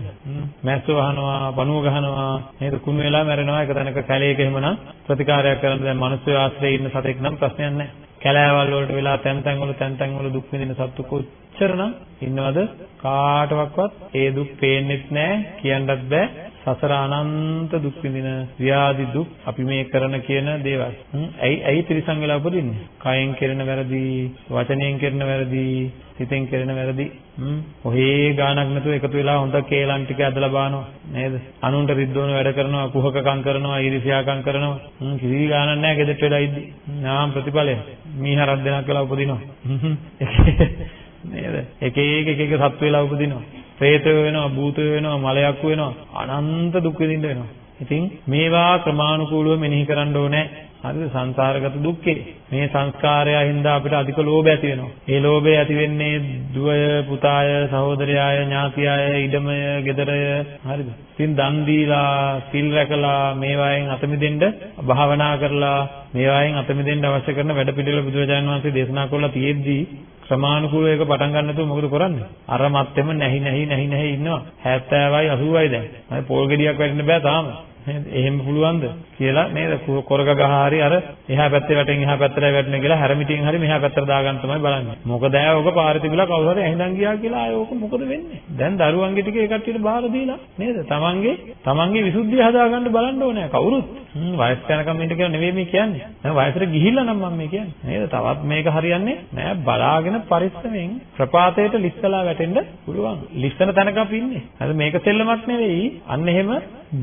මැස්සෝ අහනවා පණුව ගහනවා. නේද? කුණු වෙලා මැරෙනවා. එක තැනක කැලේක එහෙමනම් ප්‍රතිකාරයක් කරන්න දැන් මිනිස්සු ආශ්‍රයේ ඉන්න සතෙක් නම් ප්‍රශ්නයක් නැහැ. කැලෑවල් වලට වෙලා තැන් තැන් වල තැන් තැන් වල දුක් විඳින සත්තු කොච්චරනම් ඉන්නවද? කාටවත් ඒ දුක් පේන්නෙත් නැහැ. කියන්නත් බෑ. සසර අනන්ත දුක් විඳින ව්‍යාධි දුක් අපි මේ කරන කියන දේවල්. ඇයි ඇයි ත්‍රිසං වෙලා උපදින්නේ? කයෙන් කෙරෙන වැරදි, වචනයෙන් කෙරෙන වැරදි, සිතෙන් කෙරෙන වැරදි. හ්ම්. ඔහේ ගානක් නැතුව එකතු වෙලා හොඳ කේලම් ටික ඇදලා බානවා. නේද? අනුන්ට රිද්දෝන වැඩ කරනවා, කුහකකම් කරනවා, ඊර්ෂ්‍යාකම් කරනවා. හ්ම් කිසි ගානක් නැහැ ගෙදරට වෙලා ඉද්දි. නාම ප්‍රතිඵලය. මීහරක් දෙනක් වෙලා උපදිනවා. නේද? එක එක එක එක සත්තු වෙලා උපදිනවා. പ്രേතය වෙනවා, භූතය වෙනවා, මලයක් වෙනවා, අනන්ත දුක් විඳින්න වෙනවා. ඉතින් මේවා ක්‍රමානුකූලව මෙනෙහි කරන්න ඕනේ. හරිද? සංසාරගත දුක්ඛේ. මේ සංස්කාරය හින්දා අපිට අධික ලෝභය ඇති වෙනවා. ඒ ලෝභය ඇති වෙන්නේ දුවය, පුතාය, සහෝදරයාය, ඥාතියාය, ඉඩමය, ගෙදරය. හරිද? ඉතින් දන් දීලා, සිල් රැකලා මේවායෙන් අත මිදෙන්න භාවනා කරලා මේවායෙන් අත මිදෙන්න අවශ්‍ය කරන වැඩ පිළිවෙල බුදුරජාණන් වහන්සේ දේශනා කළා තියෙද්දි ක්‍රමානුකූලව ඒක පටන් ගන්න නැතුව මොකද කරන්නේ? අර මත්තෙම නැහි නැහි නැහි නැහි ඉන්නවා. 70යි 80යි දැන්. අය පොල් ගෙඩියක් වැටෙන්න බෑ තාම. නේද? එහෙම පුළුවන්ද කියලා නේද? කොරක ගහ හරි අර එහා පැත්තේ වැටෙන් එහා පැත්තට වැටෙන කියලා හැරමිටින් හරි මෙහා පැත්තට දාගන්න තමයි බලන්නේ. මොකද ඇය ඔක පාරේ තිබිලා කවුරු හරි ඇහිඳන් ගියා කියලා ආය ඕක මොකද වෙන්නේ? දැන් දරුවන්ගේ ටික ඒ කට්ටියට බාර දීලා නේද? තමන්ගේ තමන්ගේ විසුද්ධිය හදාගන්න බලන්න ඕනේ කවුරුත්. වයස් යනකම් ඉන්න කියලා නෙවෙයි මේ කියන්නේ. දැන් වයසට ගිහිල්ලා නම් මම මේ කියන්නේ. නේද? තවත් මේක හරියන්නේ නෑ බලාගෙන පරිස්සමෙන් ප්‍රපාතයට ලිස්සලා වැටෙන්න පුළුවන්. ලිස්සන තැනක අපි ඉන්නේ. හරි මේක සෙල්ලමක් නෙවෙයි. අන්න එහෙම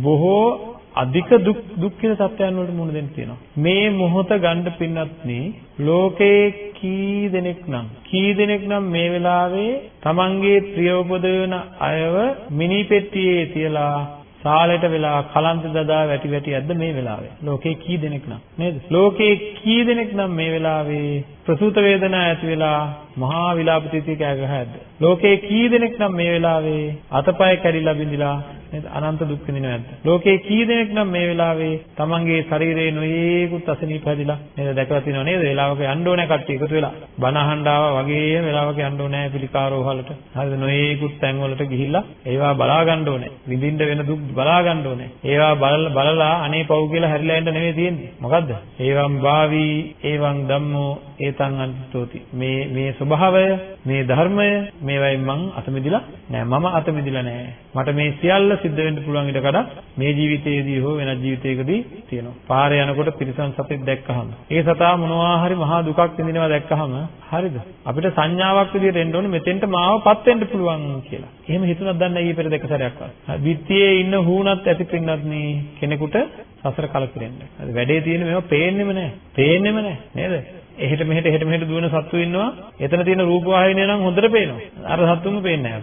බොහෝ අධික දුක් දුක්ඛිත සත්‍යයන් වලට මුහුණ දෙන්න තියෙනවා. මේ මොහොත ගන්න පින්නත්නි ලෝකේ කී දෙනෙක් නම් කී දෙනෙක් නම් මේ වෙලාවේ තමන්ගේ ප්‍රිය උපදවන අයව මිනි පෙට්ටියේ තියලා සාලෙට වෙලා කලන්ත දදා වැටි වැටි ඇද්ද මේ වෙලාවේ? ලෝකේ කී දෙනෙක් නම්? නේද? ලෝකේ කී දෙනෙක් නම් මේ වෙලාවේ ප්‍රසූත වේදනා ඇති වෙලා මහා විලාප තිතිය කෑ ගහ ඇද්ද? ලෝකේ කී දෙනෙක් නම් මේ වෙලාවේ අතපය කැඩිලා බිඳිලා නේද? අනන්ත දුක් විඳිනව නැද්ද? ලෝකේ කී දෙනෙක් නම් මේ වෙලාවේ තමන්ගේ ශරීරයේ නොයේකුත් අසනීප හැදිලා නේද දැකලා තියෙනව නේද? වෙලාවක යන්න ඕනේ කට්ටිය එකතු වෙලා. බණ අහන්න ආවා වගේම වෙලාවක යන්න ඕනේ පිළිකාරෝහලට. හරිද? නොයේකුත් තැන් වලට ගිහිල්ලා ඒවා බලා ගන්න ඕනේ. විඳින්න වෙන දුක් බලා ගන්න ඕනේ. ඒවා බලලා අනේ පව් කියලා හැරිලා යන්න නෙවෙයි තියෙන්නේ. මොකද්ද? ඒවම් භාවි ඒවං ධම්මෝ ඒතං අන්තෝති. මේ මේ ස්වභාවය, මේ ධර්මය මේවයින් මං අත මිදිලා නෑ. මම අත මිදිලා නෑ. මට මේ සියල්ල සිද්ධ වෙන්න පුළුවන් ඊට කඩ මේ ජීවිතයේදී හෝ වෙනත් ජීවිතයකදී තියෙනවා. පාරේ යනකොට පිරිසන් සතෙක් දැක්කහම ඒ සතා මොනවා හරි මහා දුකක් විඳිනවා දැක්කහම හරිද? අපිට සංඥාවක් විදිහට එන්න ඕනේ මෙතෙන්ට මාවපත් වෙන්න පුළුවන් කියලා. එහෙම හිතුණක් දන්නේ ඊ පෙර දෙක සැරයක්වත්. බිත්තියේ ඉන්න හුණත් ඇති පින්නත් නේ කෙනෙකුට සසර කලකිරෙන්න. හරි වැඩේ තියෙන්නේ මේවා පේන්නෙම නැහැ. පේන්නෙම නැහැ නේද? එහෙට මෙහෙට එහෙට මෙහෙට දුවන සත්තු ඉන්නවා. එතන තියෙන රූප වාහිනිය නම් හොඳට පේනවා. අර සත්තුන්ව පේන්නේ නැහැ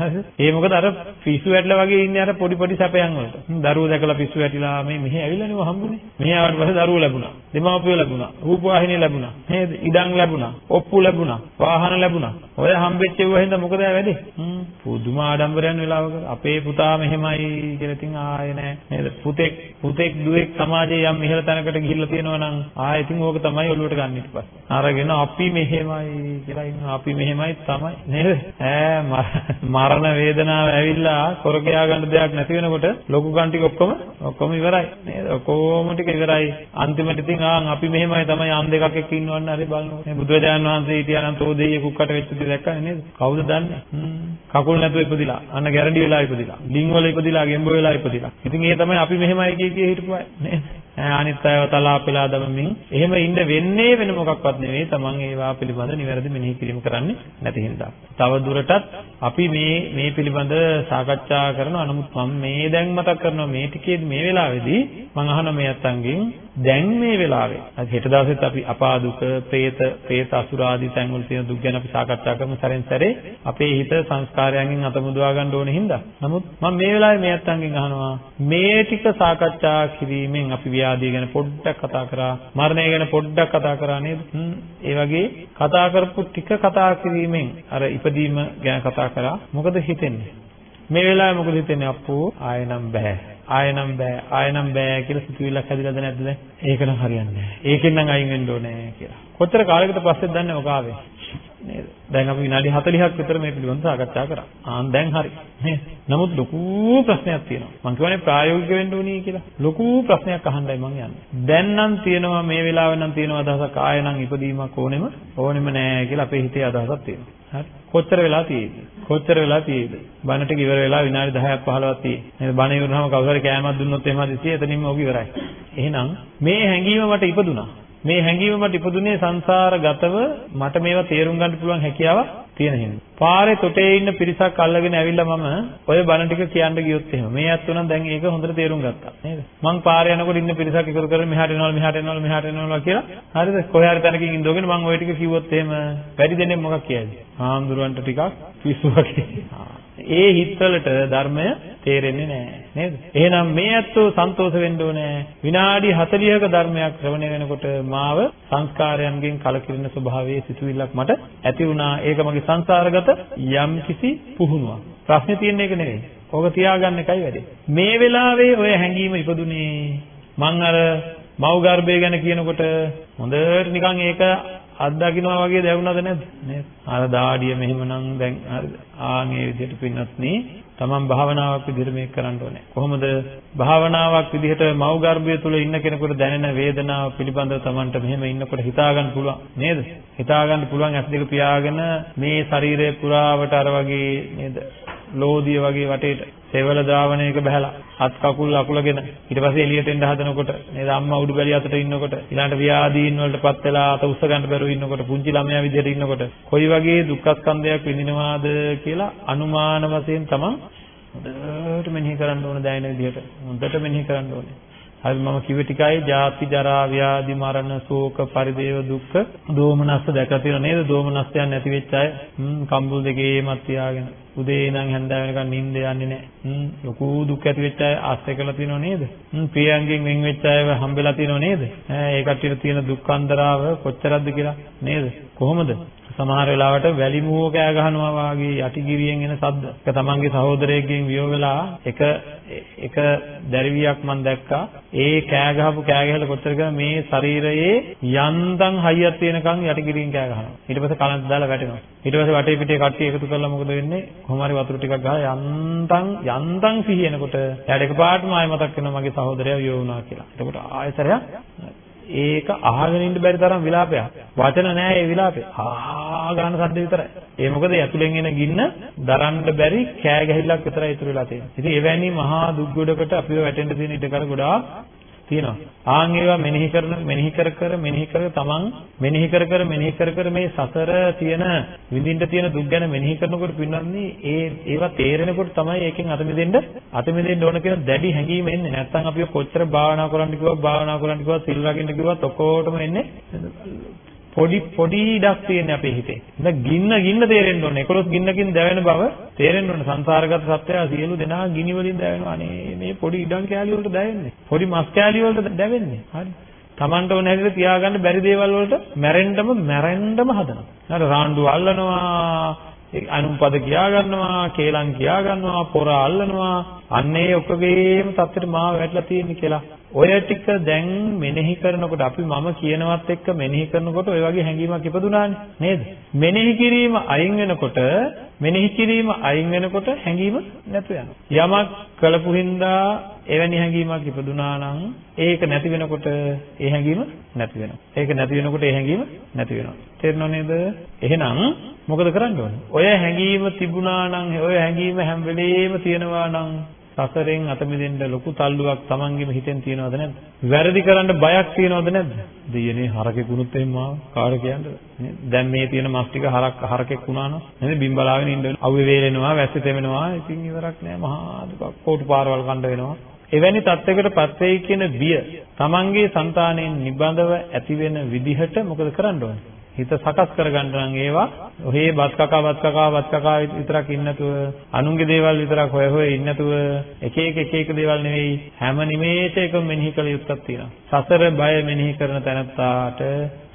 අපිට. ඒ මොකද අර පිස්සු වැටලා වගේ ඉන්නේ අර පොඩි පොඩි සැපයන් වලට. දරුවෝ දැකලා පිස්සු වැටිලා මේ මෙහෙ ඇවිල්ලානේ ඔය හම්බුනේ. මෙහෙ ආවට පස්සේ දරුවෝ ලැබුණා. දෙමාපියෝ ලැබුණා. රූප වාහිනිය ලැබුණා. නේද? ඉඩම් ලැබුණා. ඔප්පු ලැබුණා. වාහන ලැබුණා. ඔය හම්බෙච්ච ඒවා හින්දා මොකද වැඩේ? හ්ම් පුදුම ආඩම්බරයන් වෙලාවක අපේ පුතා මෙහෙමයි කියලා ඉතින් ආයේ නෑ නේද? පුතෙක් පුතෙක් දුවෙක් සමාජයේ යම් ඉහළ තැනකට ගිහිල්ලා තියෙනවා නම් ආයේ ඉතින් ඕක තමයි ඔළුවට ගන්න. අරගෙන අපි මෙහෙමයි කියලා ඉන්නවා. අපි මෙහෙමයි තමයි නේද? ඈ මරණ වේදනාව ඇවිල්ලා කොරකයා ගන්න දෙයක් නැති වෙනකොට ලොකු කන් ටික ඔක්කොම ඔක්කොම ඉවරයි නේද? ඔක්කොම ටික ඉවරයි. අන්තිමට ඉතින් ආන් අපි මෙහෙමයි තමයි අන් දෙකක් එක්ක ඉන්නවන්න හරි බලනවා. මේ බුදුරජාණන් වහන්සේ හිටියානම් තෝදෙය කුක්කට වෙච්ච දේ දැක්කනේ නේද? කවුද දන්නේ? කකුල් නැතුව ඉපදිලා, අන්න ගැරන්ටි වෙලා ඉපදිලා, ලිං වල ඉපදිලා, ගෙම්බ වෙලා ඉපදිලා. ඉතින් ඒ තමයි අපි මෙහෙමයි කිය කිය හිටපු අය නේද? අනිත් අයව තලාපෙලා දමමින් එහෙම ඉන්න වෙන්නේ වෙන මොකක්වත් නෙවෙයි තමන් ඒවා පිළිබඳ නිවැරදි මෙනෙහි කිරීම කරන්නේ නැති හින්දා. තව දුරටත් අපි මේ මේ පිළිබඳ සාකච්ඡා කරනවා. නමුත් මම මේ දැන් මතක් කරනවා මේ ටිකේදී මේ වෙලාවේදී මම අහන මේ අත්තන්ගෙන් දැන් මේ වෙලාවේ අද හෙට දවසෙත් අපි අපාදුක, പ്രേත, പ്രേත අසුරාදී තැන්වල තියෙන දුක් ගැන අපි සාකච්ඡා කරමු සැරෙන් සැරේ. අපේ හිත සංස්කාරයන්ගෙන් අත මුදවා ගන්න ඕන හින්දා. නමුත් මම මේ වෙලාවේ මේ අත්තන්ගෙන් අහනවා මේ ටික සාකච්ඡා කිරීමෙන් අපි ව්‍යාධිය ගැන පොඩ්ඩක් කතා කරා, මරණය ගැන පොඩ්ඩක් කතා කරා නේද? ඒ වගේ කතා කරපු ටික කතා කිරීමෙන් අර ඉදීම ගැන කතා කරා. මොකද හිතෙන්නේ? මේ වෙලාවේ මොකද හිතෙන්නේ? අප්පෝ ආයෙනම් බෑ. ආයෙනම් බෑ ආයෙනම් බෑ කියලා සිතුවිල්ලක් හැදිලාද නැද්ද දැන්? ඒක නම් හරියන්නේ නැහැ ඒකෙන් නම් අයින් වෙන්න ඕනේ කියලා. කොච්චර කාලයකට පස්සෙද දන්නේ ඔක ආවේ නේද? දැන් අපි විනාඩි 40ක් විතර මේ පිළිබඳව සාකච්ඡා කරා. ආන් දැන් හරි. නේද නමුත් ලොකු ප්‍රශ්නයක් තියෙනවා. මම කියවනේ ප්‍රායෝගික වෙන්න ඕනි කියලා. ලොකු ප්‍රශ්නයක් අහන්නයි මම යන්නේ. දැන් නම් තියෙනවා මේ වෙලාවේ නම් තියෙනවා අදහසක් ආයෙනම් ඉපදීමක් ඕනෙම ඕනෙම නෑ කියලා අපේ හිතේ අදහසක් තියෙනවා. හරි. කොච්චර වෙලා තියෙයිද? කොච්චර වෙලා තියෙයිද? බණ ටික ඉවර වෙලා විනාඩි 10ක් 15ක් තියෙයි. නේද? බණ ඉවරනම කවුරු හරි කෑමක් දුන්නොත් එහෙම හදිසියෙ එතනින්ම ඔක ඉවරයි. එහෙනම් මේ හැඟීම මට ඉපදුනා. මේ හැඟීම මට ඉපදුනේ සංසාරගතව මට මේවා තේරුම් ගන්න පුළුවන් හැකියාව තියෙන හින්දා. පාරේ තොටේ ඉන්න පිරිසක් අල්ලගෙන ඇවිල්ලා මම ඔය බණ ටික කියන්න ගියොත් එහෙම මේ අත්තු නම් දැන් ඒක හොඳට තේරුම් ගත්තා නේද? මං පාරේ යනකොට ඉන්න පිරිසක් එකතු කරගෙන මෙහාට එනවලු මෙහාට එනවලු මෙහාට එනවලු කියලා හරිද? කොහේ හරි තැනකින් ඉඳගෙන මං ඔය ටික කිව්වොත් එහෙම වැඩි දෙනෙක් මොකක් කියයිද? හාමුදුරුවන්ට ටිකක් පිස්සු වගේ. ඒ හිත්වලට ධර්මය තේරෙන්නේ නැහැ නේද? එහෙනම් මේ ඇත්තෝ සන්තෝෂ වෙන්න ඕනේ. විනාඩි 40ක ධර්මයක් ශ්‍රවණය වෙනකොට මාව සංස්කාරයන්ගෙන් කලකිරෙන ස්වභාවයේ සිතුවිල්ලක් මට ඇති වුණා. ඒක මගේ සංසාරගත යම් කිසි පුහුණුවක්. ප්‍රශ්නේ තියෙන එක නෙවෙයි. ඕක තියාගන්න එකයි වැඩේ. මේ වෙලාවේ ඔය හැඟීම ඉපදුනේ මං අර මව් ගර්භය ගැන කියනකොට හොඳට නිකන් ඒක අත්දකින්නවා වගේ දැනුණාද නැද්ද නේද අර දාඩිය මෙහෙමනම් දැන් හරිද ආන් ඒ විදිහට පින්නත් නේ තමන් භාවනාවක් විදිහට මේක කරන්න ඕනේ. කොහොමද? භාවනාවක් විදිහට මව් ගර්භය තුල ඉන්න කෙනෙකුට දැනෙන වේදනාව පිළිබඳව තමන්ට මෙහෙම ඉන්නකොට හිතා ගන්න පුළුවන් නේද? හිතා ගන්න පුළුවන් ඇස් දෙක පියාගෙන මේ ශරීරය පුරාවට අර වගේ නේද? ලෝදිය වගේ වටේට සෙවල දාවණයක බහැලා. අත් කකුල් අකුලගෙන. ඊට පස්සේ එළියට එන්න හදනකොට නේද අම්මා උඩු බැලිය අතට ඉන්නකොට ඊළඟට ව්‍යාධීන් වලටපත් වෙලා අත උස්ස ගන්න බැරුව ඉන්නකොට පුංචි ළමයා විදිහට ඉන්නකොට කොයි වගේ දුක්ඛ ස්කන්ධයක් විඳිනවාද කියලා අනුමාන වශයෙන් තමයි හොඳට මෙනෙහි කරන්න ඕන දැනෙන විදිහට. හොඳට මෙනෙහි කරන්න ඕනේ. හරි මම කිව්ව ටිකයි. ජාති ජරා ව්‍යාධි මරණ ශෝක පරිදේව දුක්ඛ දෝමනස්ස දැකලා තියෙන නේද? දෝමනස්යන් නැති වෙච්ච අය. කම්බුල් දෙකේමත් තියාගෙන. උදේ ඉඳන් හැන්දෑව වෙනකන් නිින්ද යන්නේ නැහැ. ලොකු දුක් ඇති වෙච්ච අය ආශ්‍රය කරලා තියෙනව නේද? ප්‍රියයන්ගෙන් වෙන් වෙච්ච අයව හම්බෙලා තියෙනව නේද? ඒ කට්ටියට තියෙන දුක් අන්දරාව කොච්චරක්ද කියලා නේද? කොහොමද? සමහර වෙලාවට වැලි මුවෝ කෑ ගහනවා වාගේ යටිගිරියෙන් එන ශබ්ද. ඒක තමන්ගේ සහෝදරයෙක්ගෙන් වියෝ වෙලා එක එක දැරිවියක් මම දැක්කා. ඒ කෑ ගහපු කෑ ගහලා කොච්චර කියලා මේ ශරීරයේ යන්තම් හයියක් තියෙනකන් යටිගිරියෙන් කෑ ගහනවා. ඊට පස්සේ කලන්ත දාලා වැටෙනවා. ඊට පස්සේ වටේ පිටේ කට්ටිය එකතු කරලා මොකද වෙන්නේ? කොහොම හරි වතුර ටිකක් ගහලා යන්තම් යන්තම් සිහිනකොට එයාට එකපාරටම ආයෙ මතක් වෙනවා මගේ සහෝදරයා වියෝ වුණා කියලා. එතකොට ආයෙසරයක් ඒක අහගෙන ඉන්න බැරි තරම් විලාපයක්. වචන නෑ ඒ විලාපේ. ආ ගන්න සද්ද විතරයි. ඒ මොකද ඇතුලෙන් එන ගින්න දරන්න බැරි කෑ ගැහිල්ලක් විතරයි ඉතුරු වෙලා තියෙන්නේ. ඉතින් එවැනි මහා දුක් ගොඩකට අපිව වැටෙන්න තියෙන ඉඩකඩ ගොඩාක් තියෙනවා. ආන් ඒවා මෙනෙහි කරන මෙනෙහි කර කර මෙනෙහි කර තමන් මෙනෙහි කර කර මෙනෙහි කර කර මේ සසර තියෙන විඳින්න තියෙන දුක් ගැන මෙනෙහි කරනකොට පින්නන්නේ ඒ ඒවා තේරෙනකොට තමයි ඒකෙන් අත මිදෙන්න අත මිදෙන්න ඕන කියන දැඩි හැඟීම එන්නේ. නැත්තම් අපි කොච්චර භාවනා කරන්න කිව්වා භාවනා කරන්න කිව්වා සිල් රකින්න කිව්වත් ඔක්කොටම එන්නේ පොඩි පොඩි ඉඩක් තියෙන අපේ හිතේ. දැන් ගින්න ගින්න තේරෙන්න ඕනේ. 11 ගින්නකින් දැවෙන බව තේරෙන්න ඕනේ. සංසාරගත සත්‍යය සියලු දෙනා ගිනි වලින් දැවෙනවා. අනේ මේ පොඩි ඉඩම් කෑලි වලට දැවෙන්නේ. පොඩි මස් කෑලි වලට දැවෙන්නේ. හරි. Tamanට ඕන හැටියට තියාගන්න බැරි දේවල් වලට මැරෙන්නම මැරෙන්නම හදනවා. හරි රාණ්ඩු අල්ලනවා, අනුපද කියා ගන්නවා, කේලම් කියා ගන්නවා, පොර අල්ලනවා. අන්නේ ඔකගේම තත්ත්වෙට මාව වැටලා තියෙන්නේ කියලා ඔය ටික දැන් මෙනෙහි කරනකොට අපි මම කියනවත් එක්ක මෙනෙහි කරනකොට ඔය වගේ හැඟීමක් ඉපදුනානේ නේද? මෙනෙහි කිරීම අයින් වෙනකොට මෙනෙහි කිරීම අයින් වෙනකොට හැඟීම නැතු යනවා. යමක් කළපු හින්දා එවැනි හැඟීමක් ඉපදුනා නම් ඒක නැති වෙනකොට ඒ හැඟීම නැති වෙනවා. ඒක නැති වෙනකොට ඒ හැඟීම නැති වෙනවා. තේරෙනව නේද? එහෙනම් මොකද කරන්න ඕනේ? ඔය හැඟීම තිබුණා නම් ඔය හැඟීම හැම වෙලේම තියෙනවා නම් සසරෙන් අත මිදෙන්න ලොකු තල්ලුවක් Tamanගෙම හිතෙන් තියනවද නැද්ද? වැරදි කරන්න බයක් තියනවද නැද්ද? දෙයනේ හරකෙකුණුත් එහෙම ආව කාට කියන්නද? දැන් මේ තියෙන මස් ටික හරක් හරකෙක් වුණා නම් නේද බිම්බලාගෙන ඉන්න අවුවේ වේලෙනවා, වැස්සේ තෙමෙනවා. ඉතින් ඉවරක් නෑ මහා දුකක් කෝටු පාරවල් කණ්ඩ වෙනවා. එවැනි තත්යකට පත් වෙයි කියන බිය Tamanගේ సంతාණයෙන් නිබඳව ඇති වෙන විදිහට මොකද කරන්න ඕනේ? හිත සකස් කරගන්න නම් ඒවා ඔහේ බත් කකා බත් කකා බත් කකා විතරක් ඉන්න නැතුව අනුන්ගේ දේවල් විතරක් හොය හොය ඉන්න නැතුව එක එක එක එක දේවල් නෙවෙයි හැම නිමේෂයකම මෙනෙහි කළ යුත්තක් තියෙනවා. සසර බය මෙනෙහි කරන තැනත්තාට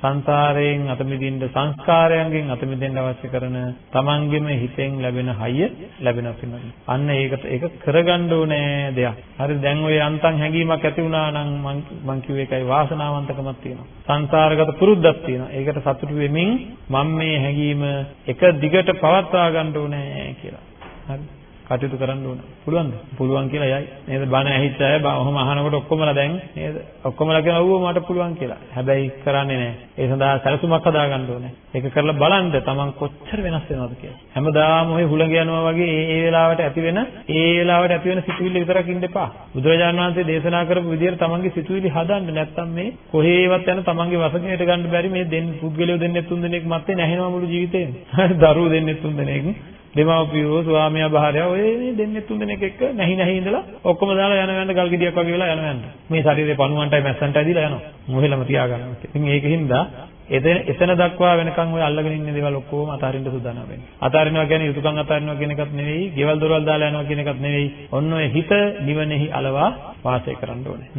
සංසාරයෙන් අත මිදින්න සංස්කාරයන්ගෙන් අත මිදෙන්න අවශ්‍ය කරන තමන්ගෙම හිතෙන් ලැබෙන හයිය ලැබෙනවා පින්නන්නේ. අන්න ඒකට ඒක කරගන්න ඕනේ දෙයක්. හරි දැන් ඔය යන්තම් හැඟීමක් ඇති වුණා නම් මං මං කිව්ව එකයි වාසනාවන්තකමක් තියෙනවා. සංසාරගත පුරුද්දක් තියෙනවා. ඒකට සතුටු වෙමින් මම මේ හැඟීම එක දිගට පවත්වා ගන්න ඕනේ කියලා. හරි. කටයුතු කරන්න ඕන. පුළුවන්ද? පුළුවන් කියලා යයි. නේද? බණ ඇහිච්ච අය ඔහොම අහනකොට ඔක්කොමලා දැන් නේද? ඔක්කොමලා කියනවා ඌව මට පුළුවන් කියලා. හැබැයි කරන්නේ නැහැ. ඒ සඳහා සැලසුමක් හදා ගන්න ඕනේ. ඒක කරලා බලන්න තමන් කොච්චර වෙනස් වෙනවද කියලා. හැමදාම ඔය හුළඟ යනවා වගේ ඒ ඒ වෙලාවට ඇති වෙන ඒ වෙලාවට ඇති වෙන සිතුවිලි විතරක් ඉන්න එපා. බුදුරජාණන් වහන්සේ දේශනා කරපු විදිහට තමන්ගේ සිතුවිලි හදන්න නැත්නම් මේ කොහේවත් යන තමන්ගේ වශයෙන් ගන්න බැරි මේ දෙන්න පුද්ගලයෝ දෙන්නේ තුන් දෙනෙක් මැත්තේ නැහෙනවා මුළු ජීවිතේම. දරුවෝ දෙන්නේ තුන් දෙනෙක්. දෙමව්පියෝ ස්වාමියා භාර්යාව ඔය මේ දෙන්නේ තුන් දෙනෙක් එක්ක නැහි නැහි ඉඳලා ඔක්කොම දාලා යන යන ගල් ගෙඩියක් වගේ වෙලා යන යන මේ ශරීරේ පණුවන්ටයි මැස්සන්ටයි දීලා යනවා මොහෙලම තියාගන්න. ඉතින් ඒකින්ද එතන එතන දක්වා වෙනකන් ඔය අල්ලගෙන ඉන්න දේවල් ඔක්කොම අතාරින්න සූදානම් වෙන්නේ. අතාරිනවා කියන්නේ යුතුයකම් අතාරිනවා කියන එකත් නෙවෙයි, ගෙවල් දොරවල් දාලා යනවා කියන එකත් නෙවෙයි. ඔන්න ඔය හිත නිවනෙහි අලවා වාසය කරන්න ඕනේ.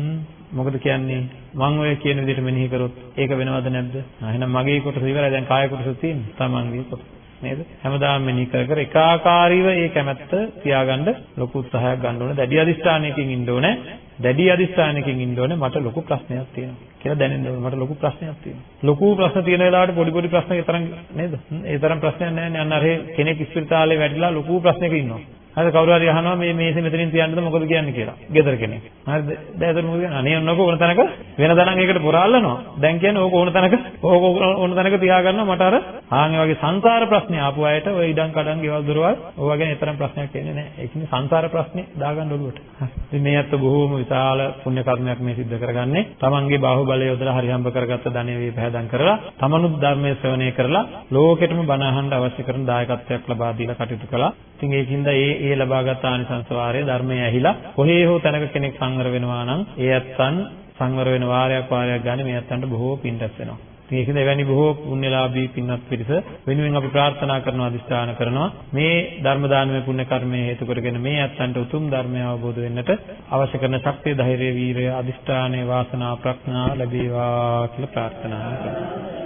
මොකද කියන්නේ මම ඔය කියන විදිහට මෙනෙහි කරොත් ඒක වෙනවද නැද්ද? එහෙනම් මගේ කොටස ඉවරයි දැන් කාය කොටස තියෙන්නේ. තමන්ගේ කොටස. නේද? හැමදාම මෙනෙහි කර කර එකාකාරීව ඒ කැමැත්ත තියාගන්න ලොකු උත්සාහයක් ගන්න ඕනේ. දැඩි අදිස්ථානයකින් ඉන්න ඕනේ. දැඩි අදිස්ථානයකින් ඉන්න ඕනේ. මට ලොකු ප්‍රශ්නයක් තියෙනවා කියලා දැනෙන්න ඕනේ. මට ලොකු ප්‍රශ්නයක් තියෙනවා. ලොකු ප්‍රශ්න තියෙන වෙලාවට පොඩි පොඩි ප්‍රශ්න ඒ තරම් නේද? ඒ තරම් ප්‍රශ්නයක් නැහැ නේ. අන්න අර කෙනෙක් ඉස්පිරිතාලේ වැටිලා ලොකු ප්‍රශ්නයක ඉන්නවා. හරි කවුරු හරි අහනවා මේ මේසෙ මෙතනින් තියන්නද මොකද කියන්නේ කියලා. ගෙදර කෙනෙක්. හරිද? දැන් එතන මොකද කියන්නේ? අනේ ඔන්නක ඕන තැනක වෙනදා නම් ඒකට පොරාල්ලනවා. දැන් කියන්නේ ඕක ඕන තැනක ඕක ඕන තැනක තියාගන්නවා මට අර ආන් ඒ වගේ සංසාර ප්‍රශ්නේ ආපු අයට ඔය ඉඩම් කඩම් ගෙවල් දොරවල් ඕවා ගැන තරම් ප්‍රශ්නයක් එන්නේ නැහැ. ඒ කියන්නේ සංසාර ප්‍රශ්නේ දාගන්න ඔළුවට. ඉතින් මේ අත්ත බොහෝම විශාල පුණ්‍ය කර්මයක් මේ සිද්ධ කරගන්නේ. තමන්ගේ බාහුවලය යොදලා හරියම්බ කරගත්ත ධනෙ වේ පහදම් කරලා තමනුත් ධර්මයේ ශ්‍රවණය කරලා ලෝකෙටම බණ අහන්න අවශ්‍ය කරන දායකත්වයක් ලබා දීලා කටයුතු කළා. ඉතින් ඒකින්ද ඒ ඒ ලබාගත් ආනිසංස වාරය ධර්මයේ ඇහිලා කොහේ හෝ තැනක කෙනෙක් සංවර වෙනවා නම් ඒ ඇත්තන් සංවර වෙන වාරයක් වාරයක් ගන්න මේ ඇත්තන්ට බොහෝ පින් රැස් වෙනවා. ඉතින් ඒකද එවැනි බොහෝ පුණ්‍යලාභී පින්වත් පිරිස වෙනුවෙන් අපි ප්‍රාර්ථනා කරනවා අදිස්ථාන කරනවා මේ ධර්ම දානමය පුණ්‍ය කර්මයේ හේතු කරගෙන මේ ඇත්තන්ට උතුම් ධර්මය අවබෝධ වෙන්නට අවශ්‍ය කරන ශක්තිය ධෛර්යය වීරය අදිස්ථානයේ වාසනා ප්‍රඥා ලැබේවා කියලා ප්‍රාර්ථනා කරනවා